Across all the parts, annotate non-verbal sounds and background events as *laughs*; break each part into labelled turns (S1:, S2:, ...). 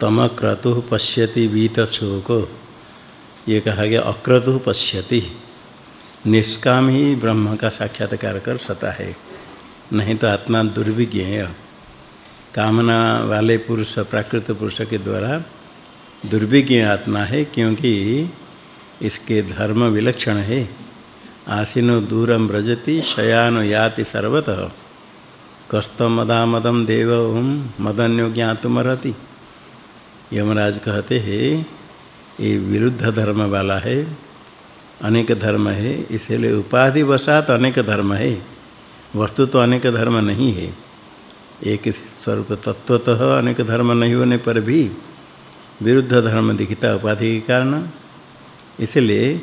S1: तम क्रतु पश्यति वीत शोक ये कहा गया, अक्रतु पश्यति। निष्काम ही ब्रह्म का साक्षात्कार कर सकता है। नहीं तो आत्मा दुर्विज्ञ है। कामना वाले पुरुष, प्राकृत पुरुष के द्वारा दुर्विज्ञ आत्मा है, क्योंकि इसके धर्म विलक्षण है। आसीनो दूरम व्रजति, शयानो याति सर्वतः। कस्तमदामदम देवम मदन्यो ज्ञातुमरति यमराज कहते हैं ये विरुद्ध धर्म वाला है अनेक धर्म है इसलिए उपाधि वसात अनेक धर्म है वस्तु तो अनेक धर्म नहीं है। एक स्वरूप तत्वतः अनेक धर्म नहीं होने पर भी विरुद्ध धर्म दिखता उपाधि के कारण। इसलिए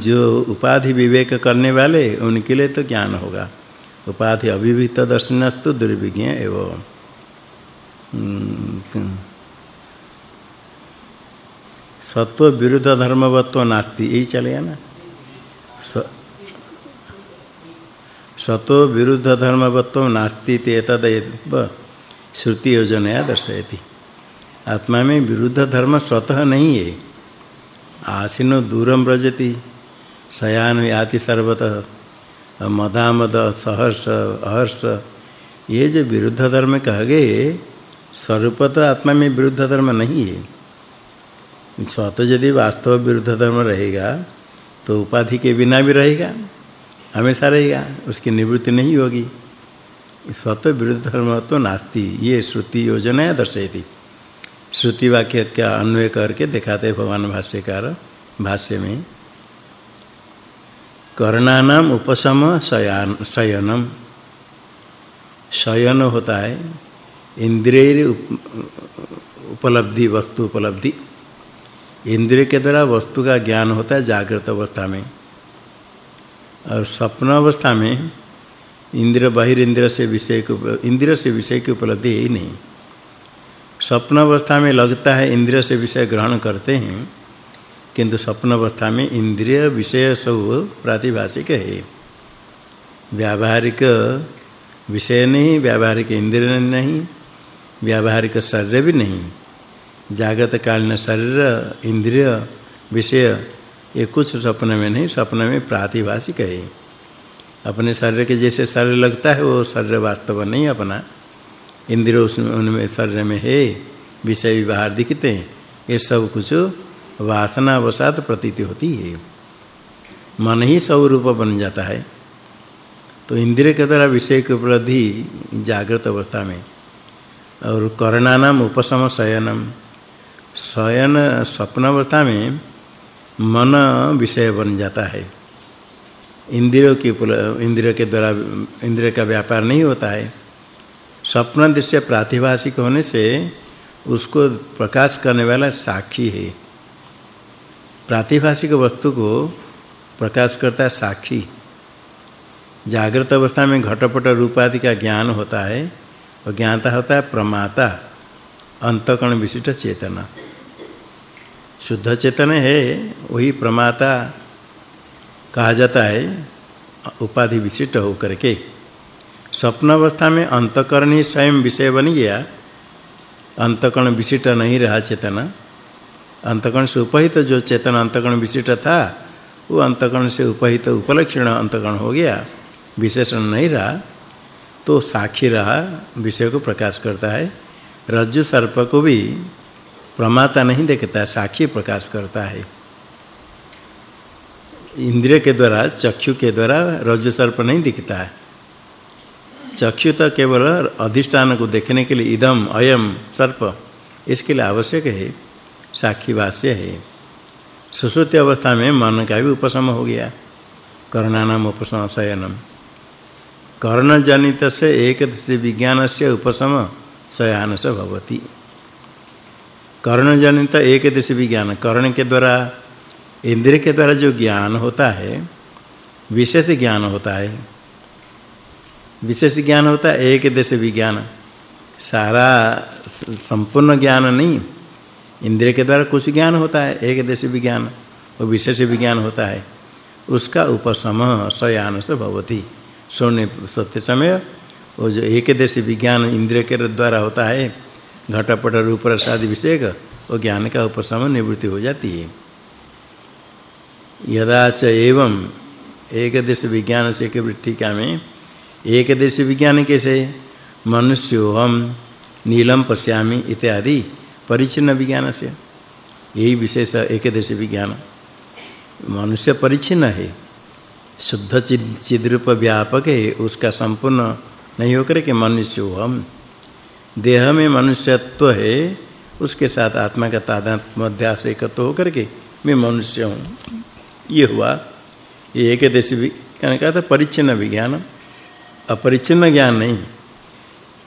S1: जो उपाधि विवेक करने वाले उनके लिए तो ज्ञान होगा। उपाधि अभिवित दर्शनस्तु दुर्विज्ञ एवं। हम्म, सत्व विरुद्ध धर्मवत्व नास्ति, यही चलेगा ना? सत्व विरुद्ध धर्मवत्व नास्ति तेतदेव श्रुति योजनया दर्शयति। आत्मा में विरुद्ध धर्म स्वतः नहीं है। आसीनो दूरम व्रजति, सयान याति सर्वतः, मदामद, सहर्ष, अहर्ष। ये जो विरुद्ध धर्म कह गए, स्वरूपत आत्मा में विरुद्ध धर्म नहीं है। स्वतः यदि वास्तव विरुद्ध धर्म रहेगा तो उपाधि के बिना भी रहेगा, हमेशा रहेगा, उसकी निवृत्ति नहीं होगी। स्वतः विरुद्ध धर्म तो नास्ति, ये श्रुति योजना है दर्शयती। श्रुति वाक्य का अन्वय करके दिखाते भगवान भाष्यकार, भाष्य में। करणानाम उपशम शयान, शयनम। शयन होता है, इंद्रिय उपलब्धि, वस्तु उपलब्धि। इंद्रिय के द्वारा वस्तु का ज्ञान होता है जागृत अवस्था में। और स्वप्न अवस्था में इंद्र बहिर्ंद्र से विषय को इंद्र से विषय की उपलब्धि ही नहीं। स्वप्न अवस्था में लगता है इंद्र से विषय ग्रहण करते हैं, किंतु स्वप्न अवस्था में इंद्रिय विषय सब प्रातिभाषिक है। व्यावहारिक विषय नहीं, व्यावहारिक इंद्रिय नहीं, व्यावहारिक शरीर भी नहीं। जागृत कालीन शरीर, इंद्रिय विषय, ये कुछ सपने में नहीं, सपने में प्रातिभाषिक है। अपने शरीर के जैसे शरीर लगता है, वो शरीर वास्तव नहीं अपना। इंद्रिय उसमें, उनमें, शरीर में है, विषय व्यवहार दिखते हैं। ये सब कुछ वासना वसात प्रतीति होती है। मन ही स्वरूप बन जाता है। तो इंद्रिय के द्वारा विषय की उपलब्धि जागृत अवस्था में। और करणानाम, उपशम, शयनम शयन स्वप्न अवस्था में मन विषय बन जाता है। इंद्रियों की इंद्रियों के द्वारा, इंद्रिय का व्यापार नहीं होता है। स्वप्न दृश्य प्रातिभाषिक होने से उसको प्रकाश करने वाला साक्षी है। प्रातिभाषिक वस्तु को प्रकाश करता है साक्षी। जागृत अवस्था में घटपट रूप आदि का ज्ञान होता है, और ज्ञाता होता है प्रमाता। अंतकण विशिष्ट चेतना। शुद्ध चेतन है, वही प्रमाता कहा जाता है, उपाधि विशिष्ट होकर के। स्वप्न अवस्था में अंतकरण ही स्वयं विषय बन गया। अंतकरण विशिष्ट नहीं रहा चेतना। अंतकरण से उपहित जो चेतन अंतकरण विशिष्ट था, वो अंतकरण से उपहित उपलक्षण अंतकरण हो गया। विशेषण नहीं रहा तो साक्षी रहा, विषय को प्रकाश करता है। रज्जु सर्प को भी प्रमाता नहीं देखता, साक्षी प्रकाश करता है। इंद्रिय के द्वारा, चक्षु के द्वारा रज्जु सर्प नहीं दिखता है। चक्षु तो केवल अधिष्ठान को देखने के लिए इदम, अयम, सर्प, इसके लिए आवश्यक है साक्षी वास्य है। सुसुप्ति अवस्था में मन का भी उपशम हो गया। करणानाम उपशम शयनम कर्ण जनित से एक विज्ञान से उपशम शयान से भवति। कर्ण जनित एक देश विज्ञान। कर्ण के द्वारा, इंद्रिय के द्वारा जो ज्ञान होता है, विशेष ज्ञान होता है। विशेष ज्ञान होता है एक देश विज्ञान। सारा संपूर्ण ज्ञान नहीं, इंद्रिय के द्वारा कुछ ज्ञान होता है एक देश विज्ञान और विशेष विज्ञान होता है। उसका उपशम सयान से भवति। सोने सत्य समय वो जो एक देश विज्ञान इंद्रिय के द्वारा होता है, घटपट रूप रसादि विषय का वो ज्ञान का उपशम निवृत्ति हो जाती है। यदा च एवं एक देश विज्ञान से के टीका में एक देश विज्ञान कैसे? मनुष्यो हम नीलम पश्यामि इत्यादि परिचिन्न विज्ञान से। यही विशेष एक देश विज्ञान। मनुष्य परिचिन्न है। शुद्ध चिद्रूप व्यापक है, उसका संपूर्ण नहीं होकर के मनुष्य हो हम देह में मनुष्यत्व है, उसके साथ आत्मा का तादात्म्य अध्यास एकत्व होकर के मैं मनुष्य हूँ। ये हुआ। ये एक देश विज्ञान का था? परिचिन्न विज्ञान। अपरिचिन्न ज्ञान नहीं।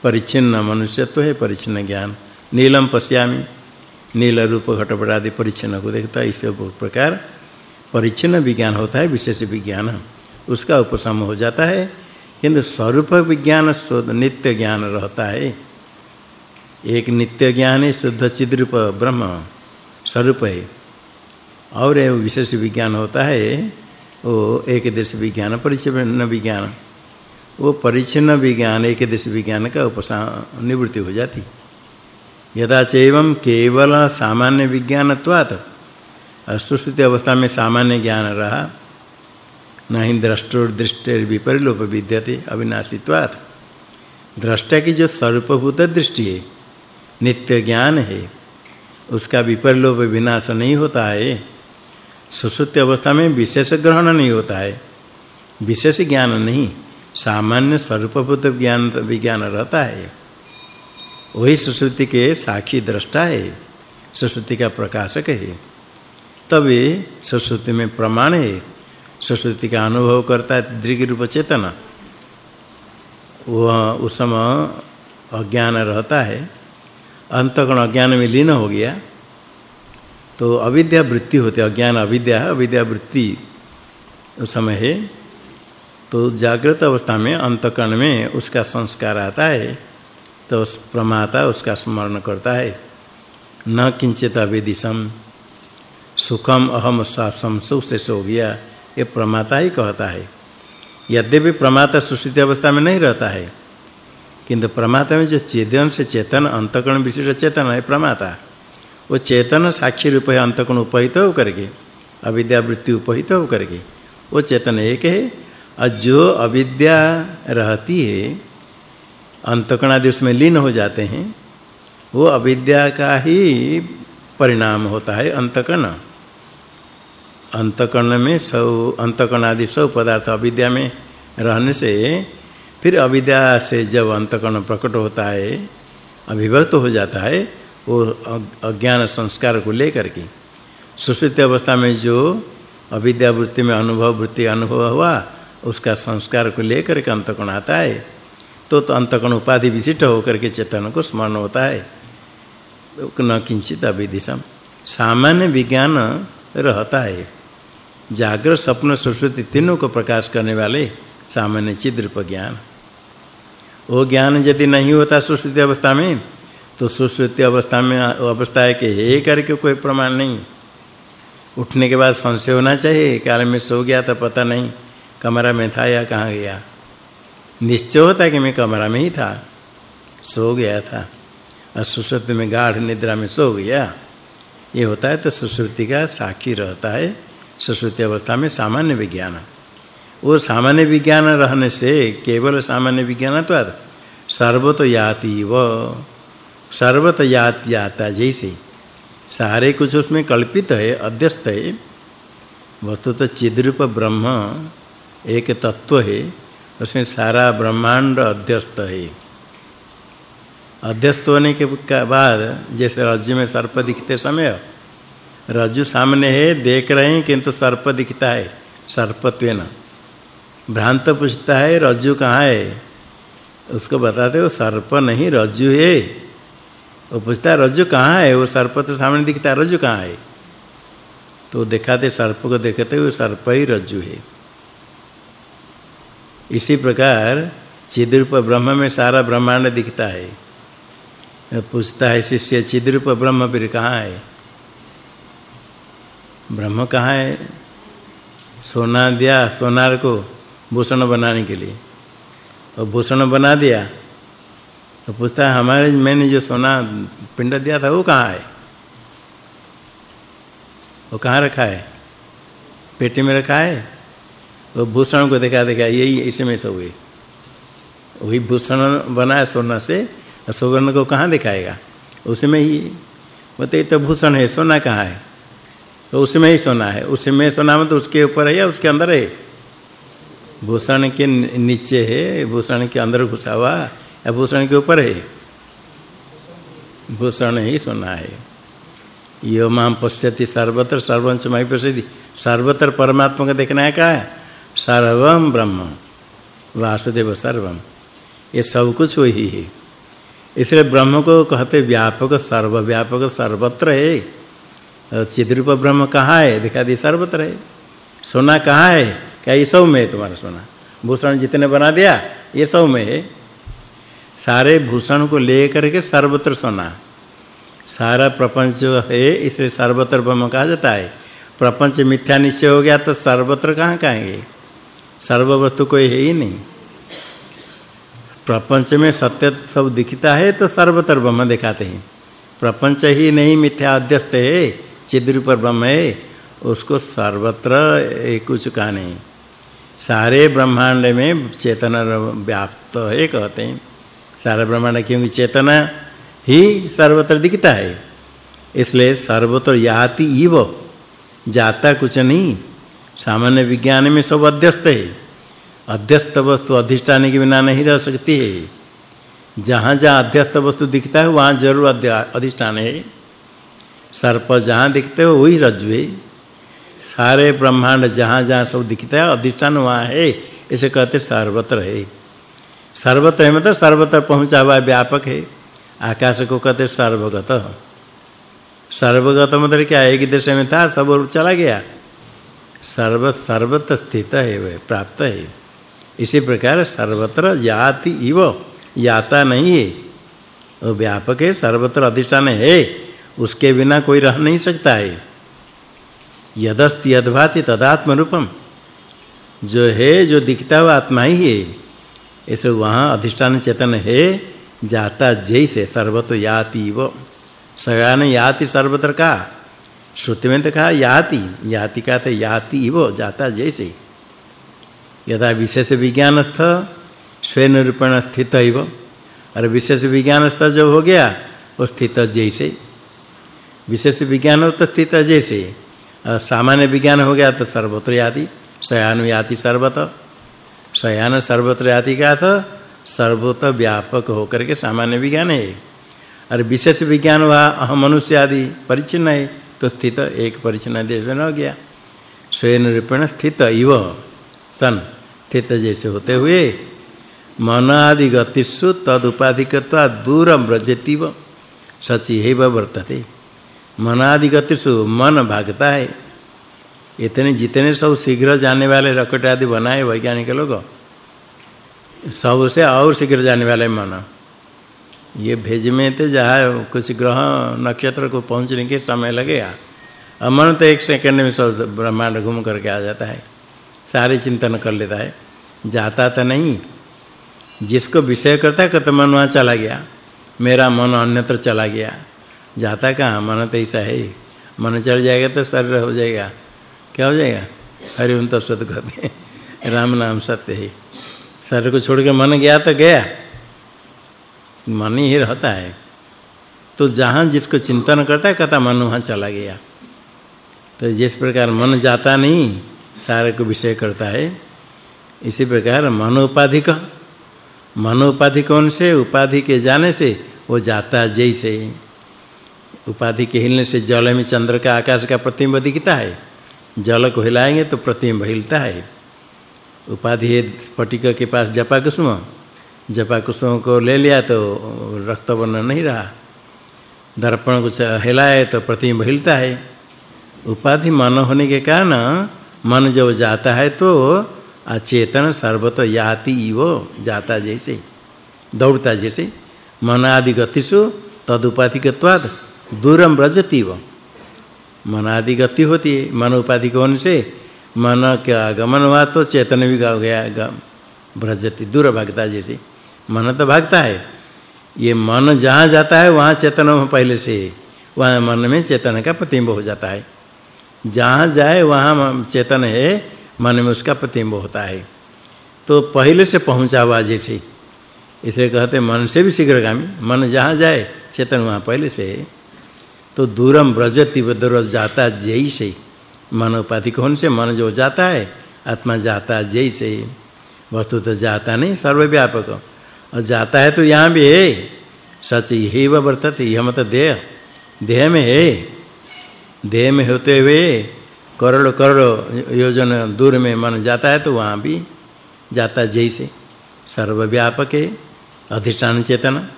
S1: परिचिन्न मनुष्यत्व है परिचिन्न ज्ञान। नीलम पश्यामि। नील रूप घटपट आदि परिचिन्न को देखता है इस प्रकार। परिचिन्न विज्ञान होता है, विशेष विज्ञान। उसका उपशम हो जाता है। किंतु स्वरूप विज्ञान शुद्ध नित्य ज्ञान रहता है। एक नित्य ज्ञान है शुद्ध चिद्रूप ब्रह्म स्वरूप है। और विशेष विज्ञान होता है, वो एक देश विज्ञान परिचिन्न विज्ञान। वो परिचिन्न विज्ञान, एक दृश्य विज्ञान का उपसा, निवृत्ति हो जाती। यदा चैवम केवल सामान्य विज्ञानत्वात् सुश्रुति अवस्था में सामान्य ज्ञान रहा नहीं द्रष्टुर दृष्टिर विपरिलोप विद्यते अविनाशित्वात्। दृष्टा की जो स्वरूपभूत दृष्टि है, नित्य ज्ञान है, उसका विपरिलोप विनाश नहीं होता है, सुसुप्ति अवस्था में विशेष ग्रहण नहीं होता है, विशेष ज्ञान नहीं, सामान्य स्वरूपभूत ज्ञान विज्ञान रहता है। वही सुसुप्ति के साक्षी दृष्टा है सुसुप्ति का प्रकाशक है। तब सुसुप्ति में प्रमाण है सुसुप्ति का अनुभव करता है दृग रूप चेतना। वह उस समय अज्ञान रहता है। अंतकण अज्ञान में लीन हो गया। तो अविद्या वृत्ति होती है, अज्ञान अविद्या है, अविद्या वृत्ति उस समय है। तो जागृत अवस्था में, अंतकरण में उसका संस्कार आता है। तो उस प्रमाता उसका स्मरण करता है। न किंचित अविदिशम, सुखम अहम सासम सुख से सो गया। ये प्रमाता ही कहता है। यद्यपि प्रमाता सुषुप्ति अवस्था में नहीं रहता है, किंतु प्रमाता में जो चेतन से चेतन, अंतकरण विशिष्ट चेतन है प्रमाता, वो चेतन साक्षी रूप है अंतकोण उपहित हो करके अविद्या वृत्ति उपहित हो करके वो चेतन एक है। और जो अविद्या रहती है अंतकण आदि उसमें लीन हो जाते हैं, वो अविद्या का ही परिणाम होता है अंतकण अंतकण में सब अंतकण आदि सब पदार्थ अविद्या में रहने से, फिर अविद्या से जब अंतकण प्रकट होता है, अभिव्यक्त हो जाता है, वो अज्ञान संस्कार को लेकर के। सुषुप्ति अवस्था में जो अविद्या वृत्ति में अनुभव, वृत्ति अनुभव हुआ, उसका संस्कार को लेकर के अंतकण आता है तो तो अंतकण उपाधि विशिष्ट होकर के चेतन को स्मरण होता है। न किंचित अविदिशम। सामान्य विज्ञान रहता है। जागृत स्वप्न सुषुप्ति तीनों को प्रकाश करने वाले सामान्य चिद्रूप ज्ञान। वो ज्ञान यदि नहीं होता सुषुप्ति अवस्था में तो सुश्रुति अवस्था में, अवस्था है कि हे करके कोई प्रमाण नहीं। उठने के बाद संशय होना चाहिए, काल में सो गया तो पता नहीं कमरा में था या कहाँ गया। निश्चय होता कि मैं कमरा में ही था, सो गया था। और सुश्रुति में गाढ़ निद्रा में सो गया। ये होता है तो सुश्रुति का साक्षी रहता है। सुश्रुति अवस्था में सामान्य विज्ञान। वो सामान्य विज्ञान रहने से केवल सामान्य विज्ञान तो सर्वतो याति व सर्वत यात जाता जैसे। सारे कुछ उसमें कल्पित है, अध्यस्त है। वस्तु तो चिद्रूप ब्रह्म, एक तत्व है। उसमें सारा ब्रह्मांड अध्यस्त है। अध्यस्त होने के बाद जैसे राज्य में सर्प दिखते समय रज्जु सामने है, देख रहे हैं किंतु सर्प दिखता है। सर्पत्वेन। भ्रांत पूछता है, रज्जु कहाँ है? उसको बताते हो सर्प नहीं, रज्जु है। वो पूछता है, रज्जु कहाँ है? वो सर्प तो सामने दिखता है, रज्जु कहाँ है? तो दिखाते, सर्प को देखते हुए सर्प ही रज्जु है। इसी प्रकार चिद्रूप ब्रह्म में सारा ब्रह्मांड दिखता है। पूछता है, शिष्य चिद्रूप ब्रह्म फिर कहाँ है? ब्रह्म कहाँ है? सोना दिया, सोनार को भूषण बनाने के लिए। और भूषण बना दिया तो पूछता है, हमारे, मैंने जो सोना पिंड दिया था, वो कहाँ है? वो कहाँ रखा है? पेटी में रखा है। वो भूषण को देखा देखा, यही इसमें सब हुए वही भूषण बना है सोना से सुवर्ण को कहाँ दिखाएगा? उसमें ही बोलते तो भूषण है, सोना कहाँ है? तो उसमें ही सोना है। उसमें सोना में तो उसके ऊपर है या उसके अंदर है? भूषण के नीचे है, भूषण के अंदर घुसा हुआ या भूषण के ऊपर है? भूषण ही सोना है। यो माम पश्यति सर्वत्र सर्वंच मई पश्यति। सर्वत्र परमात्मा को देखना है क्या है? सर्वम ब्रह्म। वासुदेव सर्वम ये सब कुछ वही है। इसलिए ब्रह्म को कहते व्यापक सर्वव्यापक सर्वत्र है। चिद्रूप ब्रह्म कहाँ है? दिखा दी सर्वत्र है। सोना कहाँ है? क्या ये सब में है तुम्हारा सोना? भूषण जितने बना दिया, ये सब में है। सारे भूषण को लेकर के सर्वत्र सोना। सारा प्रपंच है इसलिए सर्वत्र ब्रह्म कहा जाता है। प्रपंच मिथ्या निश्चय हो गया तो सर्वत्र कहाँ कहेंगे? सर्व वस्तु कोई है ही नहीं। प्रपंच में सत्य सब दिखता है तो सर्वत्र ब्रह्म दिखाते हैं। प्रपंच ही नहीं, मिथ्या अध्यस्त है। चिद्रूप ब्रह्म है, उसको सर्वत्र कुछ का नहीं। सारे ब्रह्मांड में चेतना व्याप्त है, कहते हैं। सारा ब्रह्मांड क्योंकि चेतना ही सर्वत्र दिखता है। इसलिए सर्वत्र याति इव, जाता कुछ नहीं। सामान्य विज्ञान में सब अध्यस्त है। अध्यस्त वस्तु अधिष्ठान के बिना नहीं रह सकती है। जहाँ जहाँ अध्यस्त वस्तु दिखता है, वहाँ ज़रूर अधिष्ठान है। सर्प जहाँ दिखते हो, वही रज्जु है। सारे ब्रह्मांड जहाँ जहाँ सब दिखता है, अधिष्ठान वहाँ है। इसे कहते सर्वत्र है। सर्वत्र है मतलब सर्वत्र पहुँचा हुआ व्यापक है। आकाश को कहते सर्वगत। सर्वगत मतलब क्या एक देश में था, सब चला गया। सर्व सर्वत्र स्थित है, वह प्राप्त है। इसी प्रकार सर्वत्र जाति इव, याता नहीं है। वो व्यापक है, सर्वत्र अधिष्ठान है। उसके बिना कोई रह नहीं सकता है। यदस्ति यदभाति तदात्म रूपम जो है, जो दिखता हुआ आत्मा ही है ऐसे वहाँ अधिष्ठान चेतन है, जाता जैसे सर्वतो याति वो। सयान याति सर्वत्र का, श्रुति में तो कहा याति याति का तो याति वो, जाता जैसे। यदा विशेष विज्ञानस्थ, स्वयं निरूपण स्थित है वो। और विशेष विज्ञानस्थ जो हो गया, वो स्थित जैसे। विशेष विज्ञान हो तो स्थित जैसे सामान्य विज्ञान हो गया तो सर्वत्र याति सयान याति सर्वत्र शयान सर्वत्र आदि का था सर्वत व्यापक होकर के सामान्य विज्ञान है। और विशेष विज्ञान हुआ अहम मनुष्य आदि परिचिन्न है तो स्थित एक परिचिन्न देश हो गया। स्वयं रूपेण स्थित इव, सन, स्थित जैसे होते हुए, मन आदि गतिषु तद उपाधिकत्वा दूरम व्रजति सचि हेव वर्तते। मन आदि गतिषु मन भागता है। इतने जितने सब शीघ्र जाने वाले रॉकेट आदि बनाए वैज्ञानिक लोग, सबसे और शीघ्र जाने वाले मन। ये भेज में थे जहाँ कुछ ग्रह नक्षत्र को पहुँचने के समय लगेगा अमन तो एक सेकंड में सब ब्रह्मांड घूम करके आ जाता है। सारे चिंतन कर लेता है। जाता तो नहीं। जिसको विषय करता है तो मन वहाँ चला गया। मेरा मन अन्यत्र चला गया। जाता कहाँ? मन तो ऐसा है। मन चल जाएगा तो शरीर हो जाएगा। क्या हो जाएगा? हरि ओम तत्सत कहते राम नाम सत्य है। शरीर को छोड़ के मन गया तो गया। मन ही रहता है। तो जहाँ जिसको चिंतन करता है, कहता मन वहाँ चला गया। तो जिस प्रकार मन जाता नहीं, सारे को विषय करता है। इसी प्रकार मन उपाधि का। मन उपाधि कौन से? उपाधि के जाने से वो जाता जैसे। उपाधि के हिलने से जल में चंद्र का आकाश का प्रतिबिंब दिखता है। जल को हिलाएँगे तो प्रतिबिंब हिलता है। उपाधि है स्फटिक के पास जपा कुसुम जपा कुसुम को ले लिया तो रक्त वर्ण नहीं रहा। दर्पण को हिलाए तो प्रतिबिंब हिलता है। उपाधि मन होने के कारण मन जब जाता है तो अचेतन सर्वत याति इवो जाता जैसे, दौड़ता जैसे। मन आदि गतिषु तदुपाधिकत्वाद दूरम व्रजति वो मन आदि गति होती है मन उपाधि कौन से मन का आगमन हुआ तो चेतन भी गा गया भ्रजति दूर भागता जैसे। मन तो भागता है। ये मन जहाँ जाता है, वहाँ चेतन पहले से। वहाँ मन में चेतन का प्रतिबिंब हो जाता है। जहाँ जाए, वहाँ चेतन है, मन में उसका प्रतिबिंब होता है। तो पहले से पहुँचा हुआ जैसे। इसे कहते मन से भी शीघ्रगामी। मन जहाँ जाए, चेतन वहाँ पहले से है। तो दूरम व्रजति दूर जाता जैसे। मन उपाधि कौन से? मन जो जाता है, आत्मा जाता जैसे। वस्तु तो जाता नहीं, सर्वव्यापक। और जाता है तो यहाँ भी है। सच यही वर्तते, यह मत देह। देह में है। देह में होते हुए करोड़ करोड़ योजन दूर में मन जाता है तो वहाँ भी जाता जैसे। सर्वव्यापक है। अधिष्ठान चेतना।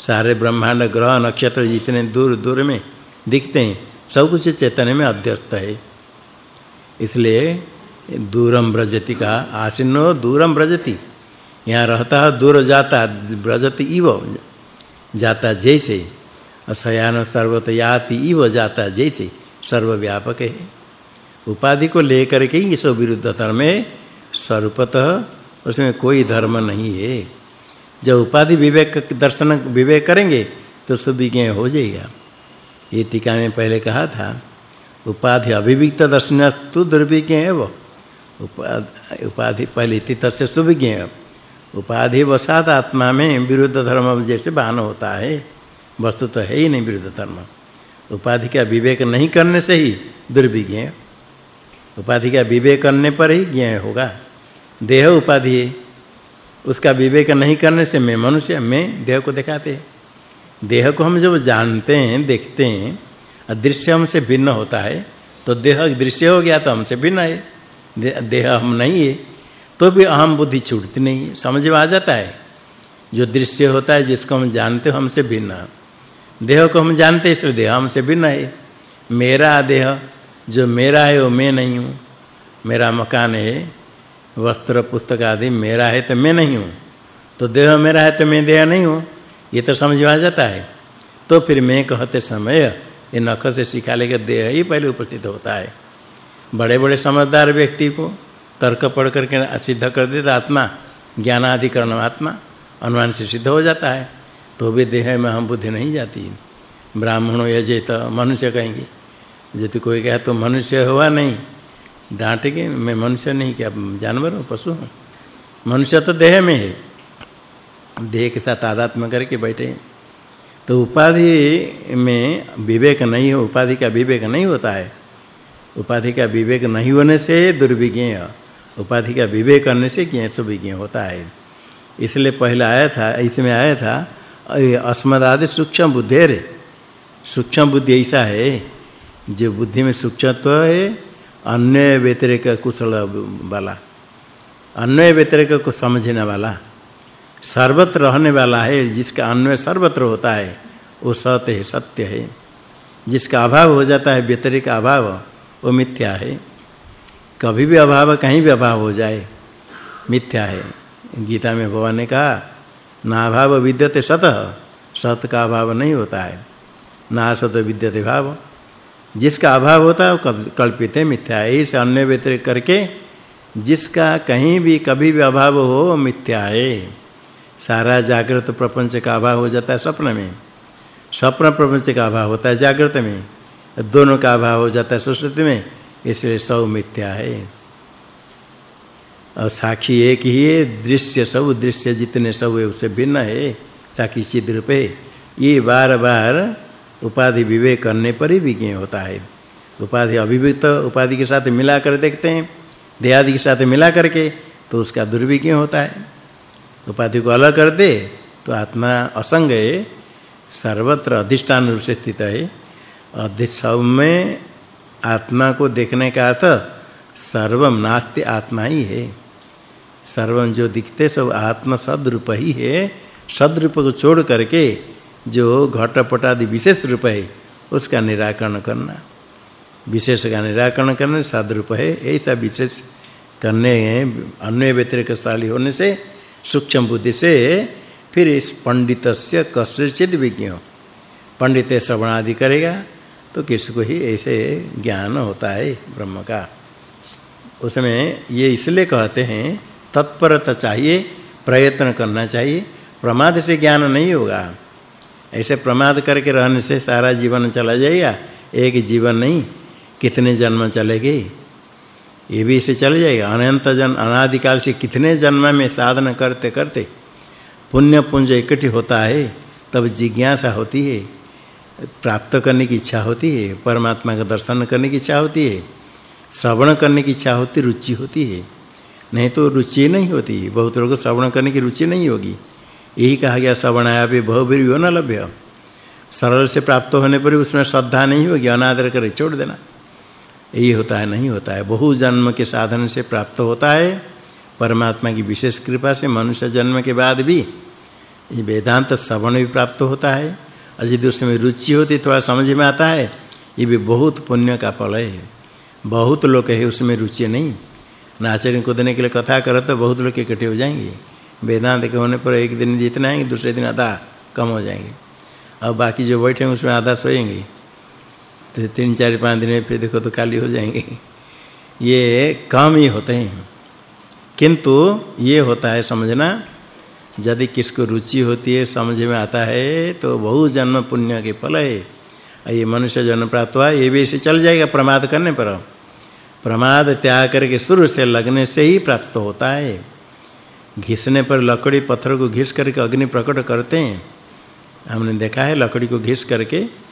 S1: सारे ब्रह्मांड ग्रह नक्षत्र जितने दूर दूर में दिखते हैं। सब कुछ चेतन में अध्यस्त है। इसलिए दूरम ब्रजति का आसिनो दूरम ब्रजति यहाँ रहता है दूर जाता ब्रजति इव। जाता जैसे। असयान सर्वत याति इव जाता जैसे। सर्वव्यापक है। उपाधि को लेकर के ये सब विरुद्ध धर्म है। स्वरूपतः उसमें कोई धर्म नहीं है। जब उपाधि विवेक दर्शन, विवेक करेंगे तो सब विज्ञान हो जाएगा। ये टीका में पहले कहा था, उपाधि अभिविक्त दर्शनस्तु दुर्विज्ञ है वो उपाधि पहले से सुविज्ञ उपाधि वसात आत्मा में विरुद्ध धर्म जैसे भान होता है, वस्तु तो है ही नहीं विरुद्ध धर्म। उपाधि का विवेक नहीं करने से ही दुर्विज्ञ उपाधि का विवेक करने पर ही ज्ञ होगा। देह उपाधि, उसका विवेक नहीं करने से मैं मनुष्य, मैं देह को दिखाते हैं। देह को हम जब जानते हैं, देखते हैं, अदृश्य हमसे भिन्न होता है तो देह दृश्य हो गया तो हमसे भिन्न है। देह हम नहीं है तो भी अहम बुद्धि छूटती नहीं समझ में आ जाता है? जो दृश्य होता है, जिसको हम जानते हो, हमसे भिन्न। देह को हम जानते हैं, इसलिए देह हमसे भिन्न है। मेरा देह, जो मेरा है, वो मैं नहीं हूँ। मेरा मकान है, वस्त्र, पुस्तक आदि मेरा है तो मैं नहीं हूँ। तो देह मेरा है तो मैं देह नहीं हूँ। ये तो समझ में आ जाता है। तो फिर मैं कहते समय ये नख से सिखा लेकर देह ही पहले उपस्थित होता है। बड़े-बड़े समझदार व्यक्ति को तर्क पढ़ करके सिद्ध कर देता आत्मा, ज्ञानाधिकरण आत्मा, अनुमान से सिद्ध हो जाता है। तो भी देह में हम बुद्धि नहीं जाती। ब्राह्मणों यजे तो मनुष्य कहेंगे यदि कोई कहे तो मनुष्य हुआ नहीं। डांटेंगे मैं मनुष्य नहीं, क्या जानवर हूँ, पशु हूँ? मनुष्य तो देह में है। देह के साथ आदात्म करके बैठे तो उपाधि में विवेक नहीं हो, उपाधि का विवेक नहीं होता है। उपाधि का विवेक नहीं होने से दुर्विज्ञ उपाधि का विवेक करने से ज्ञान सुविज्ञ होता है। इसलिए पहले आया था, इसमें आया था अस्मदादि सूक्ष्म बुद्धि बुद्धेर सूक्ष्म बुद्धि ऐसा है, जो बुद्धि में सूक्ष्मत्व है, अन्य व्यतिरेक कुशल वाला। अन्य व्यतिरेक को समझने वाला। सर्वत्र रहने वाला है, जिसका अन्वय सर्वत्र होता है, वो सत्य है सत्य है। जिसका अभाव हो जाता है, व्यतिरिक अभाव, वो मिथ्या है। कभी भी अभाव, कहीं भी अभाव हो जाए, मिथ्या है। गीता में भगवान ने कहा, ना अभाव विद्यते सतः, सत का अभाव नहीं होता है। ना सत विद्यते भाव। जिसका अभाव होता है कल्पित है, मिथ्या है। इस अन्य व्यतिरिक करके, जिसका कहीं भी, कभी भी अभाव हो मिथ्या है। सारा जागृत प्रपंच का अभाव हो जाता है स्वप्न में। स्वप्न प्रपंच का अभाव होता है जागृत में। दोनों का अभाव हो जाता है सुषुप्ति में, इसलिए सब मिथ्या है। और साक्षी एक ही है, दृश्य सब दृश्य जितने सब है, उससे भिन्न है, साक्षी चिद रूप है ये बार-बार उपाधि विवेक करने पर ही विज्ञ होता है। उपाधि अभिव्यक्त, उपाधि के साथ मिला कर देखते हैं, देहादि के साथ मिला करके तो उसका दुर्विज्ञ होता है। उपाधि को अलग कर दे तो आत्मा असंग है, सर्वत्र अधिष्ठान रूप से स्थित है। अधिष्ठान में आत्मा को देखने का अर्थ सर्वम नास्ति आत्मा ही है। सर्वम जो दिखते सब आत्मा सदरूप ही है। सदरूप को छोड़ करके जो घटपट आदि विशेष रूप है, उसका निराकरण करना। विशेष का निराकरण करना सदरूप है, ऐसा विशेष करने अन्य व्यतिरिक्त शाली होने से सूक्ष्म बुद्धि से फिर इस पंडितस्य कस्यचित विज्ञ। पंडित श्रवण आदि करेगा तो किसको ही ऐसे ज्ञान होता है ब्रह्म का। उसमें ये इसलिए कहते हैं, तत्परता चाहिए, प्रयत्न करना चाहिए, प्रमाद से ज्ञान नहीं होगा। ऐसे प्रमाद करके रहने से सारा जीवन चला जाएगा, एक जीवन नहीं, कितने जन्म चलेगे? ये भी इसे चल जाएगा। अनंत जन, अनादिकाल से कितने जन्म में साधना करते करते पुण्य पुंज इकट्ठी होता है, तब जिज्ञासा होती है, प्राप्त करने की इच्छा होती है, परमात्मा का दर्शन करने की इच्छा होती है, श्रवण करने की इच्छा होती, रुचि होती है। नहीं तो रुचि नहीं होती, बहुत लोग श्रवण करने की रुचि नहीं होगी। यही कहा गया श्रवणाया भी बहुवीर्यो न लभ्य। सरल से प्राप्त होने पर उसमें श्रद्धा नहीं होगी, अनादर कर छोड़ देना। यही होता है, नहीं होता है। बहु जन्म के साधन से प्राप्त होता है। परमात्मा की विशेष कृपा से मनुष्य जन्म के बाद भी ये वेदांत श्रवण भी प्राप्त होता है। और यदि उसमें रुचि होती थोड़ा समझ में आता है। ये भी बहुत पुण्य का फल है। बहुत लोग है, उसमें रुचि नहीं। नाचरण को देने के लिए कथा करो तो बहुत लोग इकट्ठे हो जाएँगे। वेदांत के होने पर एक दिन जितना आएँगे, दूसरे दिन आधा कम हो जाएँगे। और बाकी जो बैठे हैं, उसमें आधा सोएँगे। तो तीन चार पाँच दिन में फिर देखो तो खाली हो जाएँगे। ये कम ही होते हैं। किंतु ये होता है समझना, यदि किसको रुचि होती है, समझ में आता है तो बहु जन्म पुण्य के फल है। ये मनुष्य जन्म प्राप्त हुआ, ये भी इसे चल जाएगा प्रमाद करने पर। प्रमाद त्याग करके शुरू से लगने से ही प्राप्त होता है। घिसने पर लकड़ी पत्थर को घिस करके अग्नि प्रकट करते हैं। हमने देखा है लकड़ी को घिस करके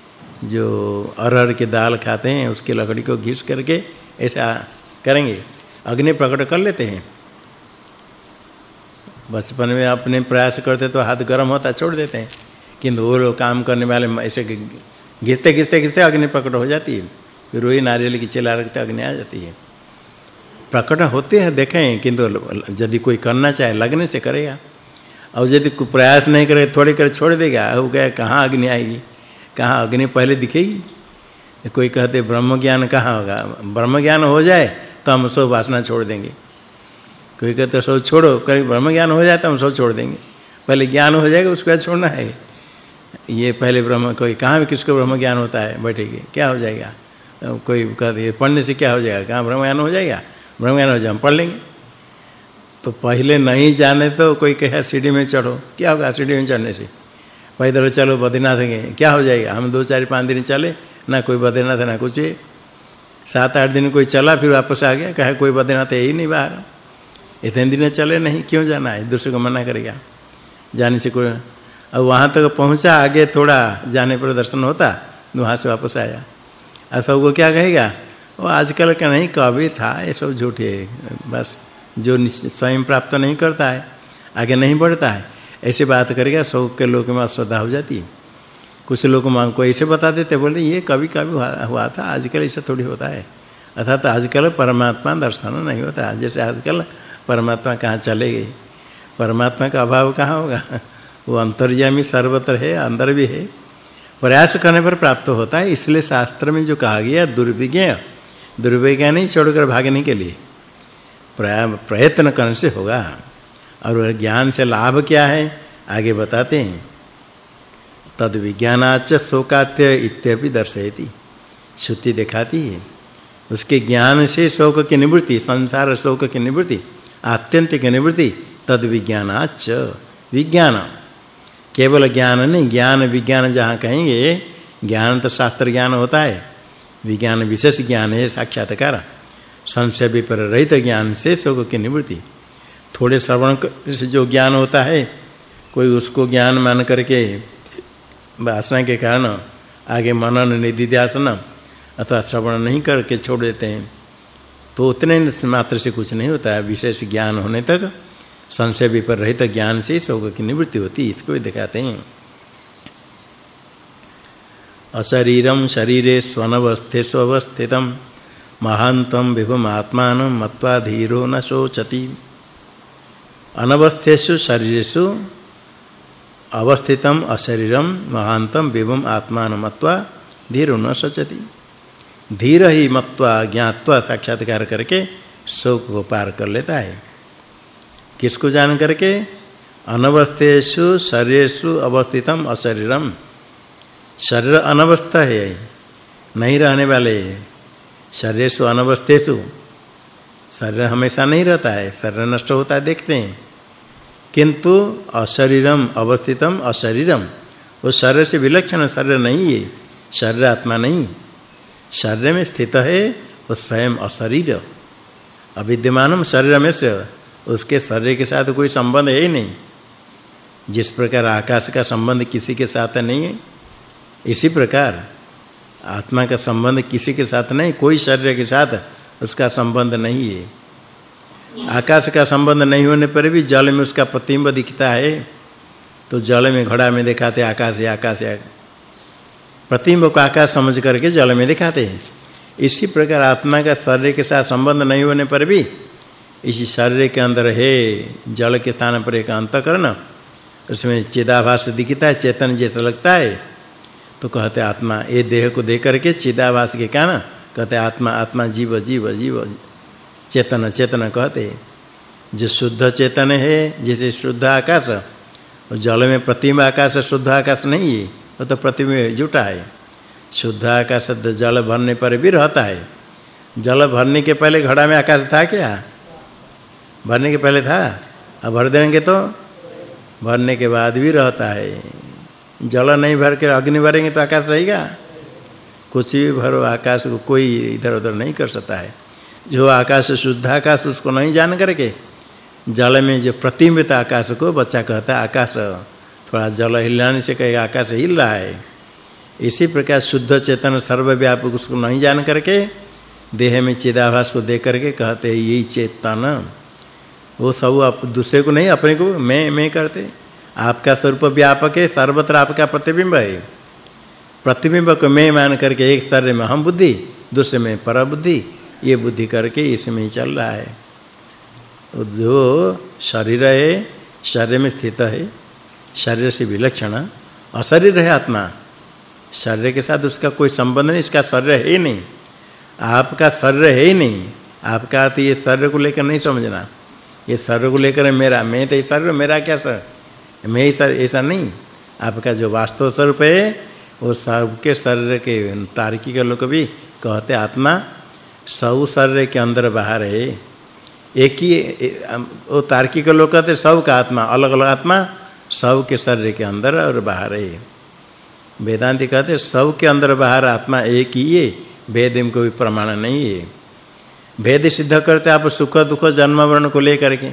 S1: जो अरहर के दाल खाते हैं, उसके लकड़ी को घिस करके ऐसा करेंगे। अग्नि प्रकट कर लेते हैं। बचपन में अपने प्रयास करते तो हाथ गर्म होता, छोड़ देते हैं। किंतु वो लोग काम करने वाले ऐसे घिसते घिसते घिसते अग्नि प्रकट हो जाती है। वही नारियल की चिला रखते अग्नि आ जाती है। प्रकट होते हैं, देखें, किंतु यदि कोई करना चाहे, लगने से करेगा। और यदि कोई प्रयास नहीं करे, थोड़ी कर, छोड़ देगा। हो गया, कहाँ अग्नि आएगी? कहाँ अग्नि पहले दिखेगी? कोई कहते ब्रह्म ज्ञान कहाँ होगा? ब्रह्म ज्ञान हो जाए तो हम सब वासना छोड़ देंगे। कोई कहते सब छोड़ो, कभी ब्रह्म ज्ञान हो जाए तो हम सब छोड़ देंगे। पहले ज्ञान हो जाएगा, उसके बाद छोड़ना है। ये पहले ब्रह्म, कोई कहाँ भी किसको ब्रह्म ज्ञान होता है, बैठेगी, क्या हो जाएगा? कोई कहते पढ़ने से क्या हो जाएगा? कहाँ ब्रह्म ज्ञान हो जाएगा? ब्रह्म ज्ञान हो जाए, हम पढ़ लेंगे। तो पहले नहीं जाने तो कोई कहे, सीढ़ी में चढ़ो। क्या होगा सीढ़ी में चढ़ने से? पैदल चलो, बद्रीनाथ गए। क्या हो जाएगा? हम दो, चार, पाँच दिन चले, ना कोई बद्रीनाथ, ना कुछ। सात, आठ दिन कोई चला, फिर वापस आ गया, कहे कोई बद्रीनाथ है ही नहीं बाहर। इतने दिन चले नहीं, क्यों जाना है? दूसरे को मना करेगा। जाने से कोई अब वहाँ तक पहुँचा, आगे थोड़ा जाने पर दर्शन होता वहाँ से वापस आया। और सबको क्या कहेगा? वो आजकल का नहीं कभी था, ये सब झूठे, बस, जो स्वयं प्राप्त नहीं करता है, आगे नहीं बढ़ता है। ऐसे बात करेगा, सब के लोग में अश्रद्धा हो जाती है। कुछ लोग माँ को ऐसे बता देते बोले ये कभी कभी हुआ था, आजकल ऐसा थोड़ी होता है। अर्थात आजकल परमात्मा दर्शन नहीं होता जैसे आजकल परमात्मा कहाँ चले गए? परमात्मा का अभाव कहाँ होगा? *laughs* वो अंतर्यामी सर्वत्र है, अंदर भी है। प्रयास करने पर प्राप्त होता है। इसलिए शास्त्र में जो कहा गया दुर्विज्ञ दुर्विज्ञ नहीं छोड़कर भागने के लिए। प्रयत्न करने से होगा। और ज्ञान से लाभ क्या है? आगे बताते हैं। तद विज्ञानाच शोकात्य इत्यपि दर्शयति। श्रुति दिखाती है। उसके ज्ञान से शोक की निवृत्ति, संसार शोक की निवृत्ति आत्यंतिक निवृत्ति, तद विज्ञानाच विज्ञान केवल ज्ञान नहीं, ज्ञान विज्ञान जहाँ कहेंगे, ज्ञान तो शास्त्र ज्ञान होता है। विज्ञान विशेष ज्ञान है, साक्षात्कार। संशय विपर रहित ज्ञान से शोक की निवृत्ति। थोड़े श्रवण से जो ज्ञान होता है, कोई उसको ज्ञान मान करके वासना के कारण आगे मनन निधि निधिध्यासन अथवा श्रवण नहीं करके छोड़ देते हैं। तो उतने मात्र से कुछ नहीं होता है। विशेष ज्ञान होने तक, संशय विपर रहित ज्ञान से शोक की निवृत्ति होती इसको भी दिखाते हैं। अशरीरम शरीरे स्वनवस्थे स्वस्थितम महांतम विभुम आत्मान मत्वा धीरो न शोचति। अनवस्थेषु शरीरेषु अवस्थितम अशरीरम महांतम विभुम आत्मान मत्वा धीरो न सचति धीर ही मत्वा ज्ञात्वा साक्षात्कार करके शोक को पार कर लेता है। किसको जान करके? अनवस्थेषु शरीरेषु अवस्थितम अशरीरम शरीर अनवस्था है, नहीं रहने वाले। शरीरेषु अनवस्थेषु। शरीर हमेशा नहीं रहता है, शरीर नष्ट होता देखते हैं। किंतु अशरीरम, अवस्थितम अशरीरम। वो शरीर से विलक्षण शरीर नहीं है, शरीर आत्मा नहीं। शरीर में स्थित है, वो स्वयं अशरीर। अविद्यमानम शरीर में से उसके शरीर के साथ कोई संबंध है ही नहीं। जिस प्रकार आकाश का संबंध किसी के साथ नहीं है, इसी प्रकार आत्मा का संबंध किसी के साथ नहीं, कोई शरीर के साथ उसका संबंध नहीं है। आकाश का संबंध नहीं होने पर भी जल में उसका प्रतिबिंब दिखता है। तो जल में घड़ा में दिखाते आकाश या आकाश या प्रतिबिंब को आकाश समझ करके जल में दिखाते हैं। इसी प्रकार आत्मा का शरीर के साथ संबंध नहीं होने पर भी इसी शरीर के अंदर है, जल के स्थान पर एक अंतकरण। उसमें चिदाभास दिखता है, चेतन जैसा लगता है। तो कहते आत्मा, ये देह को देख करके चिदाभास के कारण कहते आत्मा आत्मा जीव जीव जीव जीव। चेतन चेतन कहते जो शुद्ध चेतन है, जैसे शुद्ध आकाश, और जल में प्रतिबिंब आकाश, शुद्ध आकाश नहीं है, वो तो प्रतिबिंब जुटा है। शुद्ध आकाश जल भरने पर भी रहता है। जल भरने के पहले घड़ा में आकाश था क्या? भरने के पहले था? अब भर देंगे तो? भरने के बाद भी रहता है। जल नहीं भर के अग्नि भरेंगे तो आकाश रहेगा? कुछ भी भरो, आकाश को कोई इधर-उधर नहीं कर सकता है। जो आकाश शुद्ध आकाश, उसको नहीं जान करके, जल में जो प्रतिबिंबित आकाश को बच्चा कहता आकाश, थोड़ा जल हिलाने से कहेगा आकाश हिल रहा है। इसी प्रकार शुद्ध चेतन सर्वव्यापक उसको नहीं जान करके, देह में चिदाभास को देख करके कहते हैं, यही चेतन। वो सब आप दूसरे को नहीं, अपने को मैं मैं करते। आपका स्वरूप व्यापक है, सर्वत्र आपका प्रतिबिंब है। प्रतिबिंब को मैं मान करके एक शरीर में हम बुद्धि, दूसरे में पर बुद्धि ये बुद्धि करके इसमें चल रहा है। जो शरीर है, शरीर में स्थित है, शरीर से विलक्षण, अशरीर है आत्मा। शरीर के साथ उसका कोई संबंध नहीं, इसका शरीर है ही नहीं। आपका शरीर है ही नहीं। आपका तो ये शरीर को लेकर नहीं समझना। ये शरीर को लेकर मेरा, मैं तो शरीर मेरा क्या सर मैं ही सर ऐसा नहीं। आपका जो वास्तव स्वरूप है, वो सबके शरीर के तार्किक लोग भी कहते आत्मा सब शरीर के अंदर बाहर है। एक ही, वो तार्किक लोग कहते सब का आत्मा, अलग-अलग आत्मा सब के शरीर के अंदर और बाहर है। वेदांती कहते सब के अंदर बाहर आत्मा एक ही है, वेद में कोई प्रमाण नहीं है। भेद सिद्ध करते आप सुख दुख जन्म मरण को लेकर के।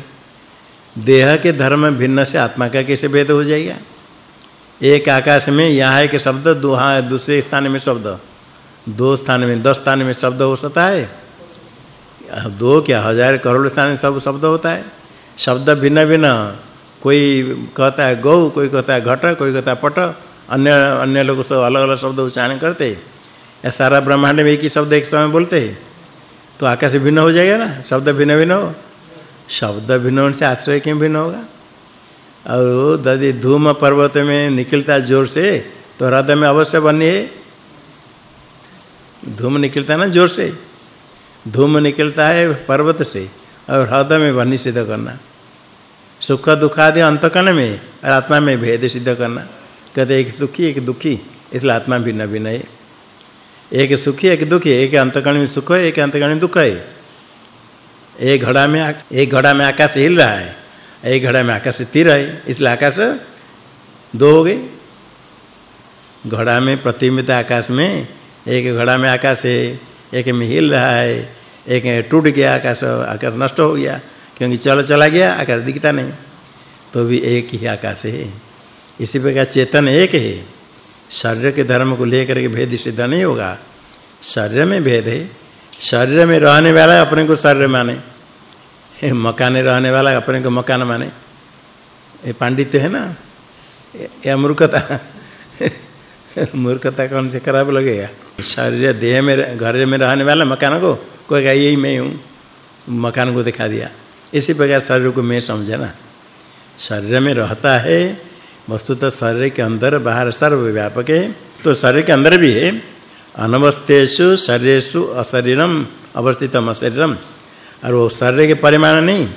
S1: देह के धर्म भिन्न से आत्मा का कैसे भेद हो जाएगा? एक आकाश में यहाँ कि शब्द, दुहा, दूसरे स्थान में शब्द। दो स्थान में, दस स्थान में शब्द हो सकता है। दो क्या, हज़ार करोड़ स्थान में सब शब्द होता है। शब्द भिन्न भिन्न, कोई कहता है गौ, कोई कहता है घट, कोई कहता है पट, अन्य अन्य लोग सब अलग-अलग शब्द उच्चारण करते। हैं सारा ब्रह्मांड में एक ही शब्द एक समय बोलते। हैं तो आकाश भिन्न हो जाएगा ना? शब्द भिन्न भिन्न हो? शब्द भिन्न होने से आश्रय क्यों भिन्न होगा? और यदि धूम पर्वत में निकलता ज़ोर से तो हृदय में अवश्य बनी है। धूम निकलता है ना ज़ोर से। धूम निकलता है पर्वत से और हृदय में बनी सिद्ध करना। सुख दुख आदि अंतकण में और आत्मा में भेद सिद्ध करना। कहते एक सुखी, एक दुखी, इसलिए आत्मा भिन्न भिन्न है। एक सुखी, एक दुखी, एक अंतकण में सुख है, एक अंतकण में दुख है। एक घड़ा में एक घड़ा में आकाश हिल रहा है, एक घड़ा में आकाश स्थिर है, इसलिए आकाश दो हो गए। घड़ा में प्रतिबिंबित आकाश में एक घड़ा में आकाश है, एक में हिल रहा है, एक टूट गया, आकाश आकाश नष्ट हो गया, क्योंकि चल चला गया, आकाश दिखता नहीं। तो भी एक ही आकाश है। इसी प्रकार चेतन एक है। शरीर के धर्म को लेकर के भेद सिद्ध नहीं होगा। शरीर में भेद है। शरीर में रहने वाला अपने को शरीर माने। मकान रहने वाला अपने को मकान माने। ये पांडित्य है ना? या मूर्खता। *laughs* मूर्खता कौन से खराब लगेगा? शरीर देह में घर में रहने वाला मकान को कोई कहे, यही मैं हूँ। मकान को दिखा दिया। इसी प्रकार शरीर को मैं समझे ना। शरीर में रहता है, वस्तुतः शरीर के अंदर बाहर सर्वव्यापक है। तो शरीर के अंदर भी है। अनवस्थेषु शरीरेषु अशरीरम, अवस्थितम अशरीरम। और वो शरीर के परिमाण नहीं।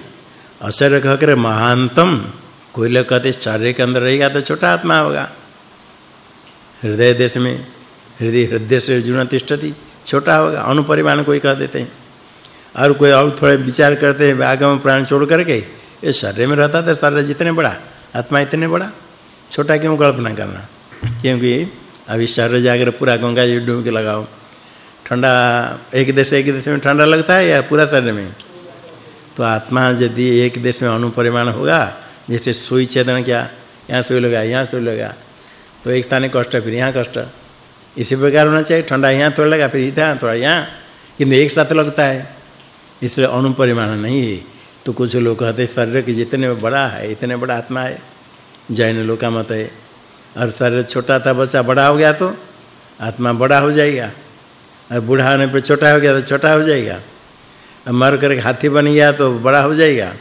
S1: अशरीर कहकर महानतम कोई लोग कहते शरीर के अंदर रहेगा तो छोटा आत्मा होगा। हृदय देश में हृदय हृदय से जुण तिष्ठति, छोटा होगा, अनुपरिमाण कोई कह देते हैं। और कोई और थोड़े विचार करते हैं आगम प्राण छोड़ करके, ये शरीर में रहता था, शरीर जितने बड़ा, आत्मा इतने बड़ा, छोटा क्यों कल्पना करना? क्योंकि अभी शरीर जाकर पूरा गंगा जी डूब के लगाओ। ठंडा, एक देश एक देश में ठंडा लगता है या पूरा शरीर में? तो आत्मा यदि एक देश में अनुपरिमाण होगा, जैसे सुई छेदन क्या? यहाँ सुई लगा यहाँ सुई लगा तो एक स्थान कष्ट, फिर यहाँ कष्ट। इसी प्रकार होना चाहिए। ठंडा यहाँ थोड़ा लगा, फिर इधर थोड़ा यहाँ। किंतु एक साथ लगता है। इसलिए अनुपरिमाण नहीं है। तो कुछ लोग कहते शरीर के जितने बड़ा है, इतने बड़ा आत्मा है। जैन लोग का मत है। और शरीर छोटा था, बच्चा बड़ा हो गया तो आत्मा बड़ा हो जाएगा। और बूढ़ा होने पर छोटा हो गया तो छोटा हो जाएगा। और मर करके हाथी बन गया तो बड़ा हो जाएगा।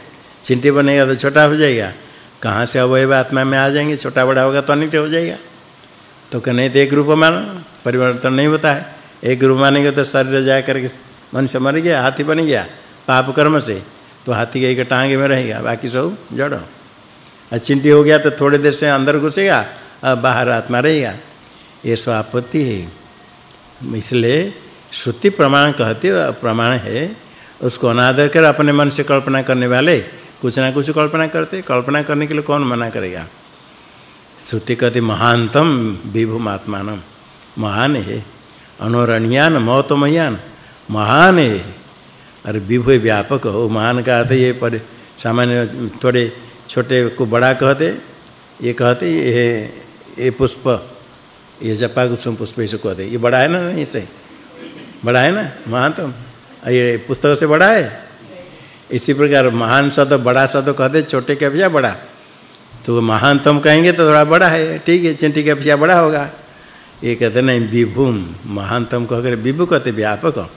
S1: चिंटी बनेगा तो छोटा हो जाएगा। कहाँ से अवयव आत्मा में आ जाएँगे, छोटा बड़ा होगा तो अनित्य हो जाएगा। तो कहने तो एक रूप मानो। परिवर्तन नहीं होता है। एक रूप मानेंगे तो शरीर जा करके मनुष्य मर गया, हाथी बन गया, पाप कर्म से। तो हाथी के एक टांगे में रहेगा, बाकी सब जड़। और चिंटी हो गया तो थोड़े देर से अंदर घुसेगा और बाहर आत्मा रहेगा। ये सब आपत्ति है। इसलिए श्रुति प्रमाण कहते प्रमाण है। उसको अनादर कर अपने मन से कल्पना करने वाले कुछ ना कुछ कल्पना करते। कल्पना करने के लिए कौन मना करेगा? श्रुति कहते महानतम विभुम आत्मान महान है। अनोरणियान मौतमयान महान है। अरे विभु व्यापक हो, महान का अर्थ ये पर, सामान्य थोड़े छोटे को बड़ा कहते, ये कहते ये ये पुष्प, ये जपा कुसुम पुष्प इसे कहते ये बड़ा है ना नहीं सही बड़ा है ना? महानतम ये पुस्तक से बड़ा है? इसी प्रकार महान शब्द, बड़ा शब्द कहते, छोटे के अपेक्षा बड़ा। तो महानतम कहेंगे तो थोड़ा बड़ा है। ठीक है, चिंटी के अपेक्षा बड़ा होगा। ये कहते नहीं, विभुम महानतम कहकर विभु कहते, व्यापक।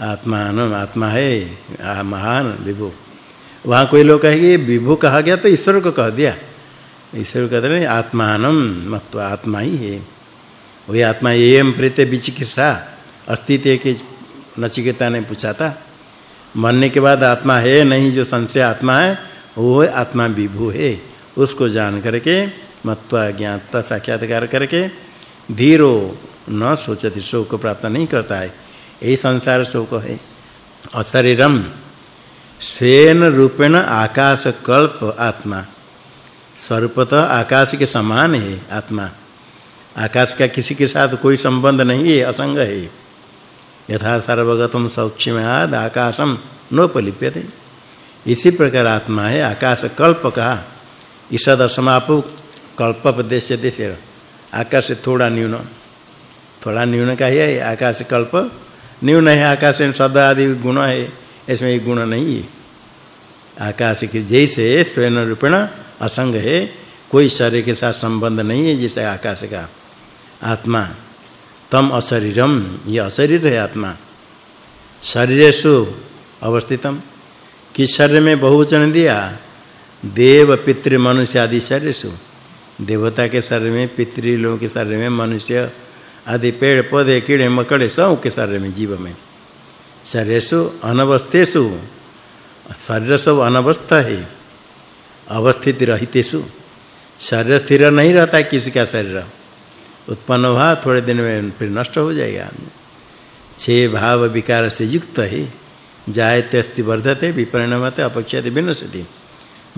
S1: आत्मान, आत्मा है, आ, महान, विभु। वहाँ कोई लोग कहेंगे विभु कहा गया तो ईश्वर को कह दिया। ईश्वर कहते नहीं आत्मानम, मत्व आत्मा ही है। वही आत्मा एम प्रेते विचिकित्सा, अस्तित्व के नचिकेता ने पूछा था। मरने के बाद आत्मा है नहीं, जो संशय आत्मा है, वो आत्मा विभु है। उसको जान करके मत्वा ज्ञात साक्षात्कार करके धीरो न सोचति, शोक प्राप्त नहीं करता है। यही संसार शोक है। अशरीरम स्वेन रूपेण आकाश कल्प आत्मा। स्वरूपतः आकाश के समान है आत्मा। आकाश का किसी के साथ कोई संबंध नहीं है, असंग है। यथा सर्वगतम सौक्ष्म्याद आकाशम नोपलिप्यते। इसी प्रकार आत्मा है आकाश कल्प का। ईषद असमाप कल्पपदेश देश आकाश से थोड़ा न्यून। थोड़ा न्यून का ही है, आकाश कल्प। न्यून है, आकाश में सद आदि गुण है, इसमें एक गुण नहीं है। आकाश के जैसे स्वयं रूपेण असंग है, कोई शरीर के साथ संबंध नहीं है, जैसे आकाश का आत्मा। तम अशरीरम, ये अशरीर है आत्मा। शरीरेषु अवस्थितम। किस शरीर में बहुवचन दिया? देव पितृ मनुष्य आदि शरीरेषु देवता के शरीर में, पितृ लोगों के शरीर में, मनुष्य आदि पेड़, पौधे, कीड़े, मकड़े, सब के शरीर में, जीव में। शरीरेषु अनवस्थेसु शरीर सब अनवस्था है। अवस्थित रहितेषु शरीर स्थिर नहीं रहता किसी का शरीर। उत्पन्न हुआ, थोड़े दिन में फिर नष्ट हो जाएगा। छह भाव विकार से युक्त है। जायते अस्ति वर्धते विपरिणमते अपक्षते विनशति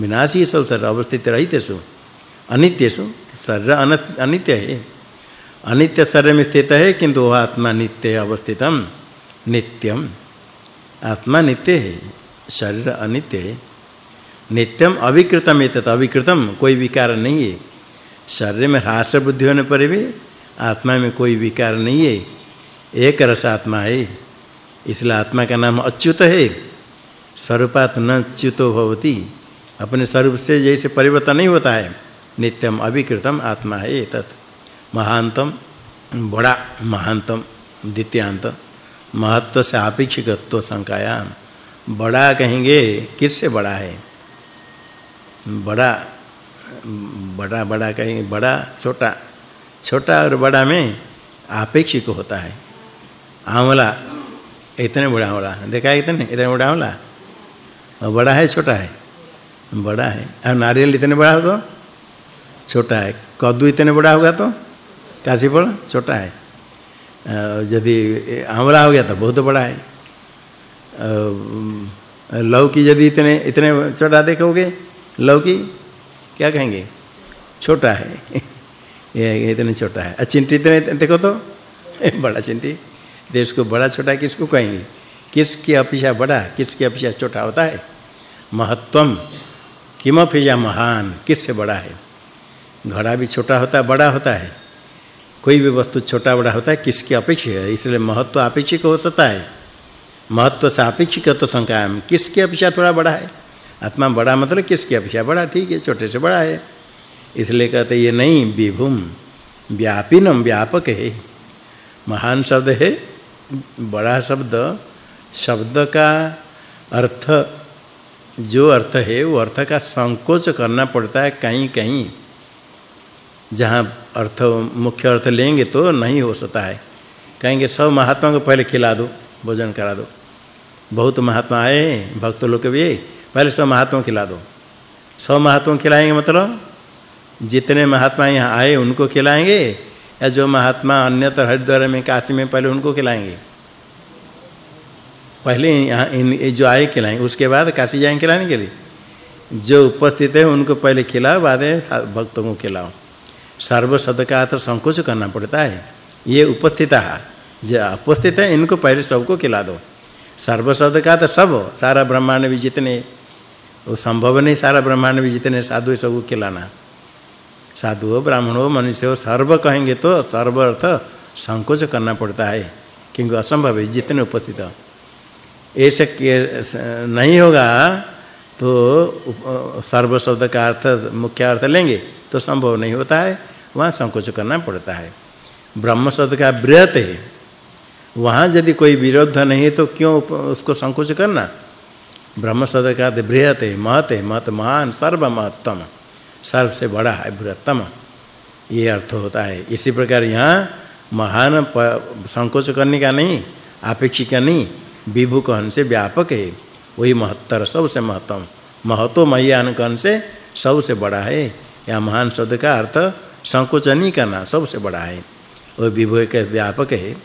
S1: विनाशी सब, सर, अवस्थित रहितेषु अनित्यसु शरीर अनित्य है अनित्य शरीर में स्थित है, किंतु आत्मा नित्य अवस्थितम। नित्यम। आत्मा नित्य है, शरीर अनित्य है। नित्यम, अविकृतम, एतत् अविकृतम, कोई विकार नहीं है। शरीर में ह्रास बुद्धि होने पर भी आत्मा में कोई विकार नहीं है। एक रस आत्मा है। इसलिए आत्मा का नाम अच्युत है। स्वरूपात न च्युतो भवति। अपने स्वरूप से जैसे परिवर्तन नहीं होता है। नित्यम अविकृतम आत्मा है तत् महांतम, बड़ा महांतम, द्वितीयांत। महत्व से आपेक्षिकत्व संकायाम। बड़ा कहेंगे, किससे बड़ा है? बड़ा बड़ा बड़ा कहेंगे, बड़ा, छोटा। छोटा और बड़ा में आपेक्षिक होता है। आंवला, इतने बड़ा आंवला। देखा है इतने इतने बड़ा आंवला। बड़ा है, छोटा है। बड़ा है। और नारियल इतने बड़ा हो तो छोटा है। कद्दू इतने बड़ा होगा तो? काशी फल छोटा है। यदि आंवला हो गया तो बहुत बड़ा है। लौकी यदि इतने इतने छोटा देखोगे, लौकी, क्या कहेंगे? छोटा है। *laughs* ये इतने छोटा है। चिंटी इतने, देखो तो *laughs* बड़ा चिंटी। देश को बड़ा, छोटा किसको कहेंगे? किसकी अपेक्षा बड़ा, किसकी अपेक्षा छोटा होता है? महत्वम। किमपेक्षा महान किससे बड़ा है? घड़ा भी छोटा होता है, बड़ा होता है? कोई भी वस्तु छोटा बड़ा होता है, किसकी अपेक्षा है? इसलिए महत्व अपेक्षिक हो सकता है। महत्व से अपेक्षिक तो शंका है। किसकी अपेक्षा थोड़ा बड़ा है? आत्मा बड़ा मतलब किसकी अपेक्षा बड़ा? ठीक है, छोटे से बड़ा है। इसलिए कहते ये नहीं, विभुम, व्यापिनम, व्यापक है। महान शब्द है, बड़ा शब्द। शब्द का अर्थ जो अर्थ है, वो अर्थ का संकोच करना पड़ता है कहीं कहीं। जहाँ अर्थ, मुख्य अर्थ लेंगे तो नहीं हो सकता है। कहेंगे, सब महात्मा को पहले खिला दो, भोजन करा दो। बहुत महात्मा आए, भक्त लोग के भी पहले सब महात्मा खिला दो। सब महात्मा खिलाएँगे मतलब? जितने महात्मा यहाँ आए, उनको खिलाएँगे, या जो महात्मा अन्यत्र हरिद्वार में, काशी में, पहले उनको खिलाएँगे? पहले यहाँ इन जो आए खिलाएँगे, उसके बाद काशी जाएँगे खिलाने के लिए? जो उपस्थित है, उनको पहले खिलाओ, बाद में भक्तों को खिलाओ। सर्व सदका तो संकोच करना पड़ता है। ये उपस्थित जो उपस्थित है, इनको पहले सबको खिला दो। सर्व सदका तो सब सारा ब्रह्मांड भी जितने वो संभव नहीं सारा ब्रह्मांड भी जितने साधु सबको खिलाना। साधु हो, ब्राह्मण हो, मनुष्य हो, सर्व कहेंगे तो सर्व अर्थ संकोच करना पड़ता है। क्योंकि असंभव है, जितने उपस्थित ऐसे नहीं होगा तो सर्व शब्द का अर्थ, मुख्य अर्थ लेंगे तो संभव नहीं होता है, वहाँ संकोच करना पड़ता है। ब्रह्म शब्द का बृहत है, वहाँ यदि कोई विरोध नहीं तो क्यों उसको संकोच करना? ब्रह्म शब्द का बृहत है, महत है, महत महान सर्व महत्तम सर्व से बड़ा है, बृहत्तम, ये अर्थ होता है। इसी प्रकार यहाँ महान संकोच करने का नहीं आपेक्षिक नहीं विभु कहन से व्यापक। है वही महत्तर सबसे महत्तम। महतो मह्यान कहन से सबसे बड़ा है। या महान शब्द का अर्थ संकोच नहीं करना सबसे बड़ा है। वो विभु के व्यापक। है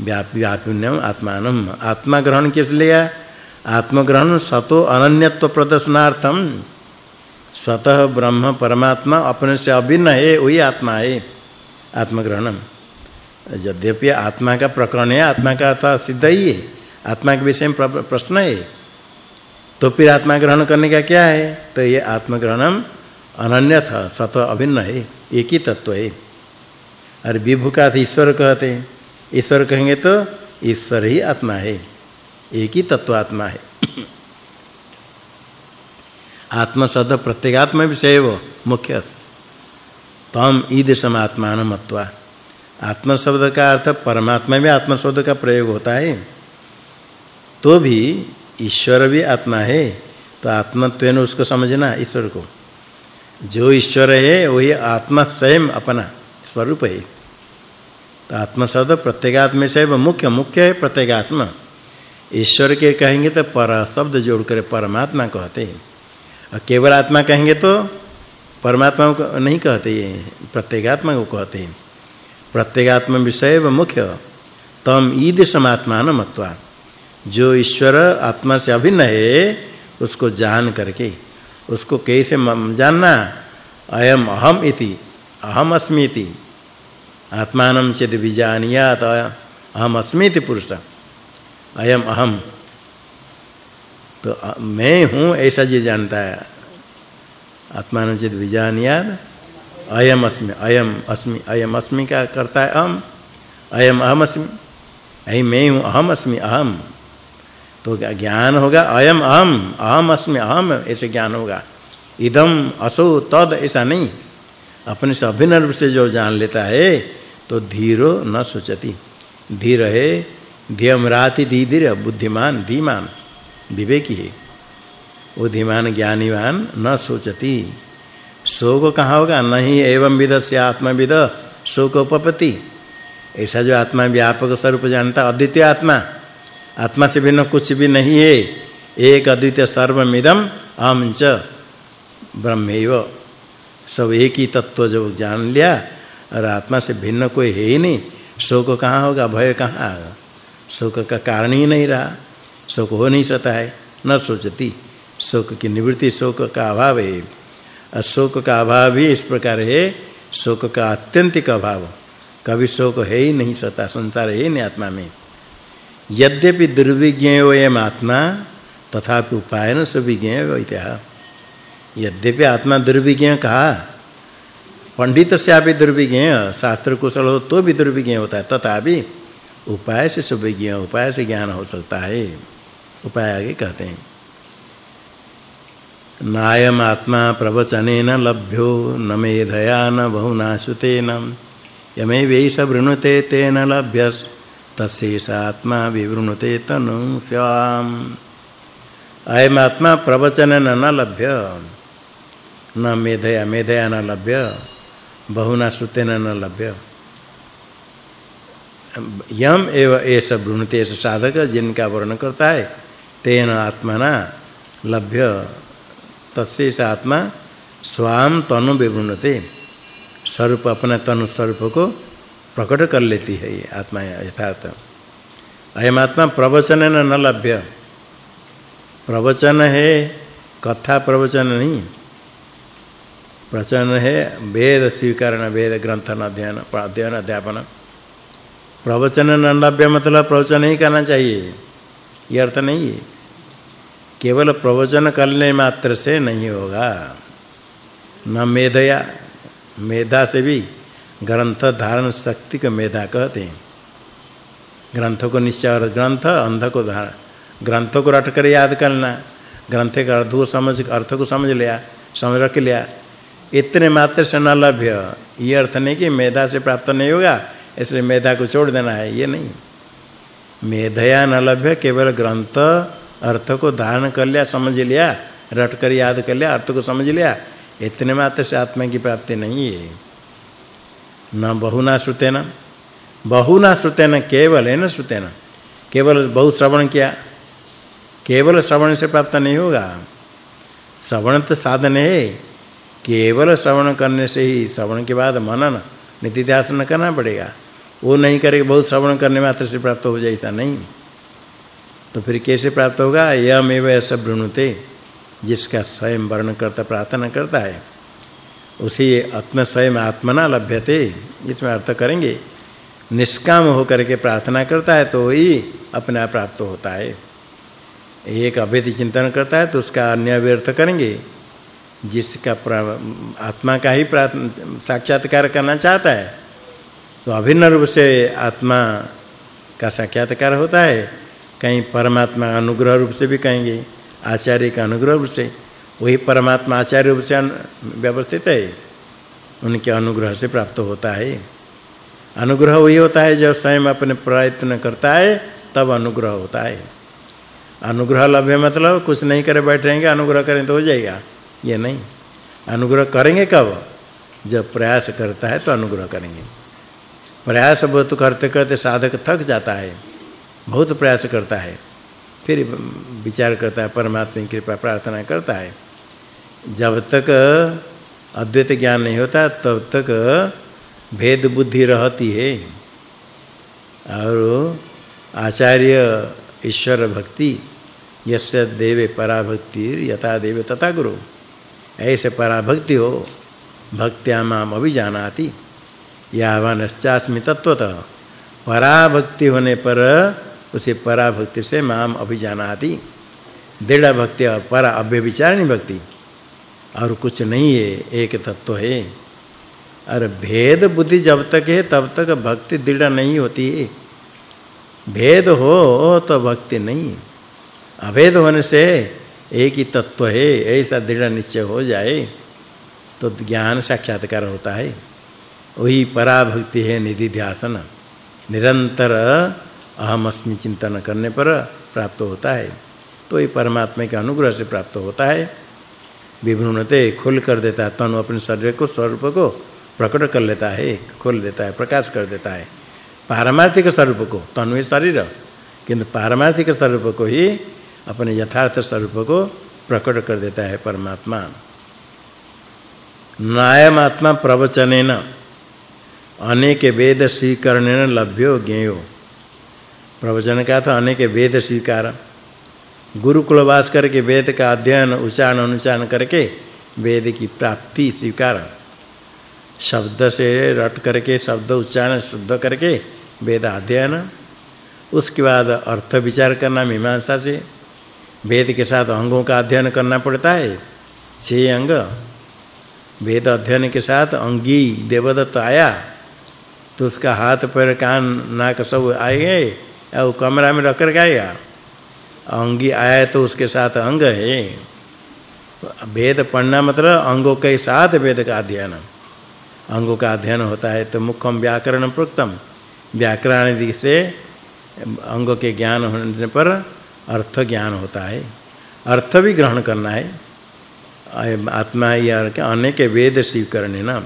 S1: व्याप, व्यापिन्यम आत्मानम। आत्मा ग्रहण किस लिया आत्मग्रहण सतो अनन्यत्व प्रदर्शनार्थम। स्वतः ब्रह्म परमात्मा अपने से अभिन्न है, वही आत्मा है। आत्मग्रहणम। यद्यपि आत्मा का प्रकरण है, आत्मा का अर्थ सिद्ध ही है। आत्मा के विषय में प्रश्न है। तो फिर आत्मा ग्रहण करने का क्या है? तो ये आत्मग्रहणम अनन्यथा सत अभिन्न है, एक ही तत्व है। और विभु का ईश्वर कहते हैं। ईश्वर कहेंगे तो ईश्वर ही आत्मा है, एक ही तत्व आत्मा है। *clears throat* आत्म शब्द प्रत्येगात्म विषय वो, मुख्य तम ईद समात्मान मत्वा आत्म शब्द का अर्थ परमात्मा में आत्म शब्द का प्रयोग होता है। तो भी ईश्वर भी आत्मा है तो आत्मत्वेन उसको समझना ईश्वर को। जो ईश्वर है, वही आत्मा स्वयं अपना स्वरूप है। तो आत्मा शब्द प्रत्येगात्म से मुख्य मुख्य है प्रत्येगात्मा। ईश्वर के कहेंगे तो पर शब्द जोड़कर परमात्मा कहते हैं। और केवल आत्मा कहेंगे तो परमात्मा को नहीं कहते ये प्रत्येगात्मा को कहते हैं। प्रत्येगात्म विषय मुख्य, तम ईद समात्मान मत्वा जो ईश्वर आत्मा से अभिन्न है, उसको जान करके, उसको कैसे जानना? अयम अहम इति, अहम अस्मि इति आत्मानं चेद विजानियात, अहम अस्मि इति पुरुष। अयम अहम। तो मैं हूँ ऐसा जी जानता है। आत्मानं चेद विजानियात, अयम अस्मि अयम अस्मि अयम अस्मि क्या करता है अहम। अयम अहम अस्मि अहि मैं हूँ अहम अस्मि, अहम। तो ज्ञान होगा? अयम अहम अहम अस्मि अहम ऐसे ज्ञान होगा। इदम असो तद, ऐसा नहीं। अपने से अभिन्न रूप से जो जान लेता है तो धीरो न सोचती। धीर है, ध्यम राति धीर बुद्धिमान, धीमान, विवेकी है। वो धीमान ज्ञानीवान न सोचती। शोक कहाँ होगा? नहीं, एवं विद से आत्मविद शोक उपपति ऐसा जो आत्मा व्यापक स्वरूप जानता, अद्वितीय आत्मा। आत्मा से भिन्न कुछ भी नहीं है। एक अद्वितीय सर्वमिदम अहम च ब्रह्मैव। सब एक ही तत्व जो जान लिया, और आत्मा से भिन्न कोई है ही नहीं। शोक कहाँ होगा? भय कहाँ होगा? शोक का कारण ही नहीं रहा। शोक हो नहीं सकता है, न सोचती। शोक की निवृत्ति शोक का अभाव है। और शोक का अभाव भी इस प्रकार है, शोक का अत्यंतिक अभाव। कभी शोक है ही नहीं सकता संसार है ही नहीं आत्मा में। यद्यपि दुर्विज्ञेय एवं आत्मा, तथापि उपायन से विज्ञेय वैत्या यद्यपि आत्मा दुर्विज्ञ कहा? पंडित से आप दुर्विज्ञ शास्त्र कुशल हो तो भी दुर्विज्ञ होता है, तथापि उपाय से सब विज्ञ उपाय से ज्ञान हो सकता है। उपाय आगे कहते हैं। नायम आत्मा प्रवचनेन लभ्यो, न मेधया न बहुना सुतेन यमे वैष वृणुते तेन लभ्यस्। तस्ेष आत्मा विवृणुते तनु स्वाम अयम आत्मा प्रवचन न लभ्य न मेधया मेधया न लभ्य बहुना श्रुतेन न लभ्य। यम एव एष भ्रूणते साधक जिनका वर्ण करता है तेन आत्मना लभ्य। तस्य आत्मा स्वाम तनु विवृणते। स्वरूप अपना तनु स्वरूप को प्रकट कर लेती है ये आत्मा यथार्थ। अयम आत्मा प्रवचन न लभ्य। प्रवचन है, कथा प्रवचन नहीं। प्रवचन है, वेद स्वीकरण, वेद ग्रंथन अध्ययन अध्ययन, अध्यापन। प्रवचन न लभ्य मतलब प्रवचन ही करना चाहिए। ये अर्थ नहीं है। केवल प्रवचन करने मात्र से नहीं होगा। न मेधया, मेधा से भी ग्रंथ धारण शक्ति को मेधा कहते हैं। ग्रंथ को निश्चय और ग्रंथ, अंध को धारण। ग्रंथ को रट कर याद करना, ग्रंथ का अर्थ समझ, अर्थ को समझ लिया, समझ रख लिया। इतने मात्र से न लभ्य। ये अर्थ नहीं कि मेधा से प्राप्त नहीं होगा, इसलिए मेधा को छोड़ देना है, ये नहीं। मेधया न लभ्य, केवल ग्रंथ, अर्थ को धारण कर लिया, समझ लिया, रट कर याद कर लिया, अर्थ को समझ लिया। इतने मात्र से आत्मा की प्राप्ति नहीं है। न बहुना श्रुतेन। बहुना श्रुतेन केवल है न श्रुतेन? केवल बहुत श्रवण किया? केवल श्रवण से प्राप्त नहीं होगा। श्रवण तो साधन है। केवल श्रवण करने से ही श्रवण के बाद मनन, निधिध्यासन करना पड़ेगा। वो नहीं करेगा बहुत श्रवण करने मात्र से प्राप्त हो जाए, ऐसा नहीं। तो फिर कैसे प्राप्त होगा? यमेव ऐसा वृणुते, जिसका स्वयं वर्ण करता, प्रार्थना करता है। उसी आत्म स्वयं आत्मना लभ्यते, इसमें अर्थ करेंगे। निष्काम होकर के प्रार्थना करता है तो वही अपने प्राप्त होता है। एक अभेद चिंतन करता है तो उसका अन्य व्यर्थ करेंगे। जिसका आत्मा का ही साक्षात्कार करना चाहता है तो अभिन्न रूप से आत्मा का साक्षात्कार होता है। कहीं परमात्मा अनुग्रह रूप से भी कहेंगे, आचार्य का अनुग्रह रूप से। वही परमात्मा आचार्य रूप से व्यवस्थित है। उनके अनुग्रह से प्राप्त होता है। अनुग्रह वही होता है जब स्वयं अपने प्रयत्न करता है, तब अनुग्रह होता है। अनुग्रह लभ्य मतलब कुछ नहीं करे बैठेंगे, अनुग्रह करें तो हो जाएगा। ये नहीं। अनुग्रह करेंगे कब? जब प्रयास करता है तो अनुग्रह करेंगे। प्रयास बहुत करते करते साधक थक जाता है। बहुत प्रयास करता है। फिर विचार करता है, परमात्मा की कृपा प्रार्थना करता है। जब तक अद्वैत ज्ञान नहीं होता, तब तक भेद बुद्धि रहती है। और आचार्य ईश्वर भक्ति, यस्य देवे पराभक्ति यथा देवे तथा गुरु। ऐसे पराभक्ति हो, भक्त्या माम अभिजानाति। यावनश्चास्मि तत्वतः पराभक्ति होने पर उसे पराभक्ति से माम अभिजानाति। दृढ़ भक्ति परा अव्यभिचारिणी भक्ति। और कुछ नहीं है, एक तत्व है। और भेद बुद्धि जब तक है, तब तक भक्ति दृढ़ नहीं होती है। भेद हो तो भक्ति नहीं अभेद होने से एक ही तत्व है, ऐसा दृढ़ निश्चय हो जाए तो ज्ञान साक्षात्कार होता है। वही पराभक्ति है निधि ध्यासन निरंतर अहम अस्मि चिंतन करने पर प्राप्त होता है। तो ये परमात्मा के अनुग्रह से प्राप्त होता है। विभ्रुणते, खोल कर देता है। तनु अपने शरीर को, स्वरूप को प्रकट कर लेता है खोल देता है, प्रकाश कर देता है। पारमार्थिक स्वरूप को, तनु शरीर, किंतु पारमार्थिक स्वरूप को ही अपने यथार्थ स्वरूप को प्रकट कर देता है परमात्मा। नायमात्मा प्रवचनेन, अनेक वेद स्वीकरणेन लभ्यो ज्ञेयो। प्रवचन का था, अनेक वेद स्वीकार। गुरुकुल वास करके वेद का अध्ययन, उच्चारण, अनुच्चारण करके वेद की प्राप्ति स्वीकार। शब्द से रट करके, शब्द उच्चारण शुद्ध करके वेद अध्ययन। उसके बाद अर्थ विचार करना मीमांसा से। वेद के साथ अंगों का अध्ययन करना पड़ता है। छह अंग। वेद अध्ययन के साथ अंगी देवदत्त आया। तो उसका हाथ, पैर, कान, नाक सब आए गए, और कमरा में रख कर गया। अंगी आया तो उसके साथ अंग है। वेद पढ़ना मतलब अंगों के साथ वेद का अध्ययन। अंगों का अध्ययन होता है तो मुखम व्याकरण प्रोक्तम। व्याकरण से अंगों के ज्ञान होने पर अर्थ ज्ञान होता है। अर्थ भी ग्रहण करना है। आत्मा या अनेक वेद स्वीकरण ना।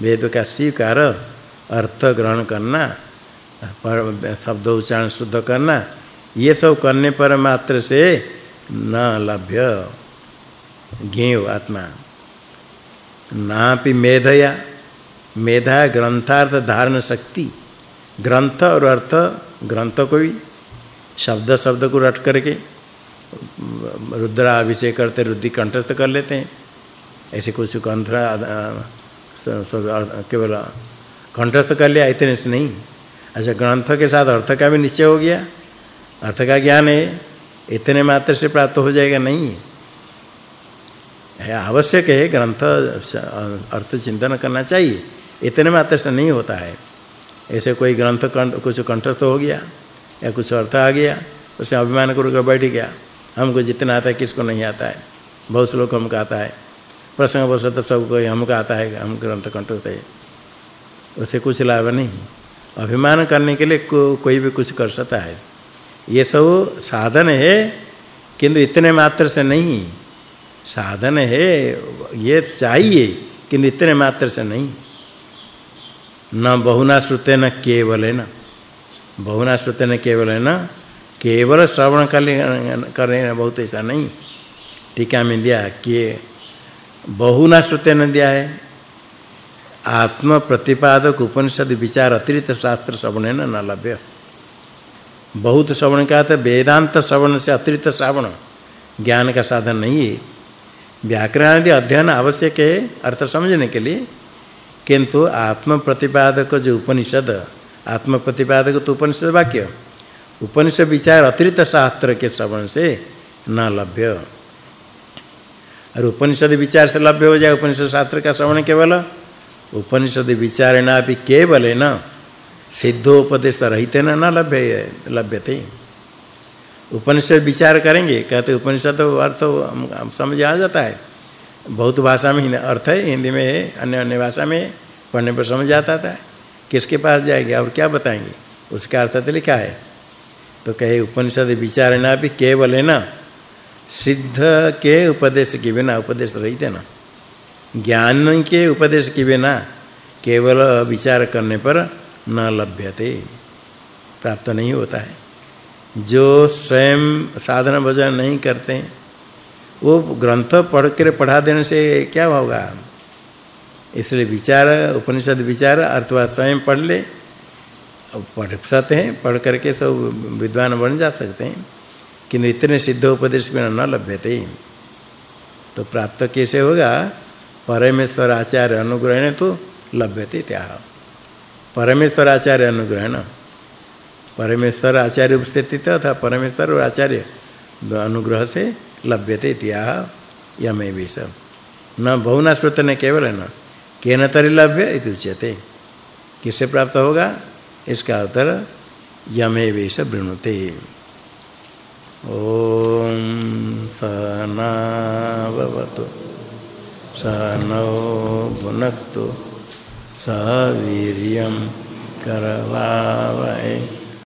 S1: वेद का स्वीकार अर्थ ग्रहण करना, पर शब्द उच्चारण शुद्ध करना ये सब करने पर मात्र से न लभ्य। ज्ञेय आत्मा। नापि मेधया। मेधा ग्रंथार्थ धारण शक्ति। ग्रंथ और अर्थ, ग्रंथ को भी शब्द शब्द को रट करके रुद्रा अभिषेक करते रुद्धि कंठस्थ कर लेते हैं। ऐसे कुछ कंठ केवल कंठस्थ कर लिया, इतने से नहीं। अच्छा ग्रंथ के साथ अर्थ का भी निश्चय हो गया। अर्थ का ज्ञान है इतने मात्र से प्राप्त हो जाएगा नहीं है। आवश्यक है ग्रंथ अर्थ चिंतन करना चाहिए। इतने मात्र से नहीं होता है। ऐसे कोई ग्रंथ कुछ कंठस्थ हो गया या कुछ अर्थ आ गया उसे अभिमान करके बैठ गया। हमको जितना आता है किसको नहीं आता है? बहुत से लोग हमको आता है। प्रसंग बस तो सबको हमको आता है हम ग्रंथ कंठस्थ है। उसे कुछ लाभ नहीं। अभिमान करने के लिए को, कोई भी कुछ कर सकता है। ये सब साधन है, किंतु इतने मात्र से नहीं। साधन है, ये चाहिए, किंतु इतने मात्र से नहीं। न बहुना श्रुते न केवल है न। बहुना श्रुते न केवल है न। केवल श्रवण कर करने बहुत ऐसा नहीं। टीका में दिया कि बहुना श्रुते न दिया है। आत्म प्रतिपादक उपनिषद विचार अतिरिक्त शास्त्र श्रवण न लभ्य। बहुत श्रवण का तो वेदांत श्रवण से अतिरिक्त श्रवण। ज्ञान का साधन नहीं है। व्याकरण आदि अध्ययन आवश्यक है, अर्थ समझने के लिए। किंतु आत्म प्रतिपादक जो उपनिषद आत्म प्रतिपादक तो उपनिषद वाक्य, उपनिषद विचार अतिरिक्त शास्त्र के श्रवण से न लभ्य। और उपनिषद विचार से लभ्य हो जाए, उपनिषद शास्त्र का श्रवण केवल। उपनिषद विचारणा भी केवल है न। सिद्धोपदेश रहित न न लभ्य, लभ्यते। उपनिषद विचार करेंगे, कहते उपनिषद तो अर्थ हम समझ आ जाता है। बहुत भाषा में अर्थ है, हिंदी में है अन्य अन्य भाषा में पढ़ने पर समझ आता था। किसके पास जाएँगे और क्या बताएँगे? उसका अर्थ तो लिखा है। तो कहे उपनिषद विचार ना भी केवल है ना, सिद्ध के उपदेश के बिना, उपदेश रहित ना। ज्ञान के उपदेश के बिना केवल विचार करने पर न लभ्यते। प्राप्त नहीं होता है। जो स्वयं साधन भजन नहीं करते, वो ग्रंथ पढ़ कर पढ़ा देने से क्या होगा? इसलिए विचार, उपनिषद विचार अथवा स्वयं पढ़ ले पढ़ सकते हैं, पढ़ करके सब विद्वान बन जा सकते हैं, किंतु इतने सिद्ध उपदेश में न लभ्यते। तो प्राप्त कैसे होगा? परमेश्वर आचार्य अनुग्रहण तो लभ्यते त्याह। परमेश्वर आचार्य अनुग्रहण परमेश्वर आचार्य उपस्थित अथवा परमेश्वर और आचार्य अनुग्रह से लभ्यते त्याह यमे भी सब न बहुना श्रुत न केवल न? केन तरि लभ्य इति उच्यते। किससे प्राप्त होगा? इसका उत्तर यमे वेश वृणुते। ओम सहनावतु सहनौ भुनक्तु। सह वीर्यं करवावहै।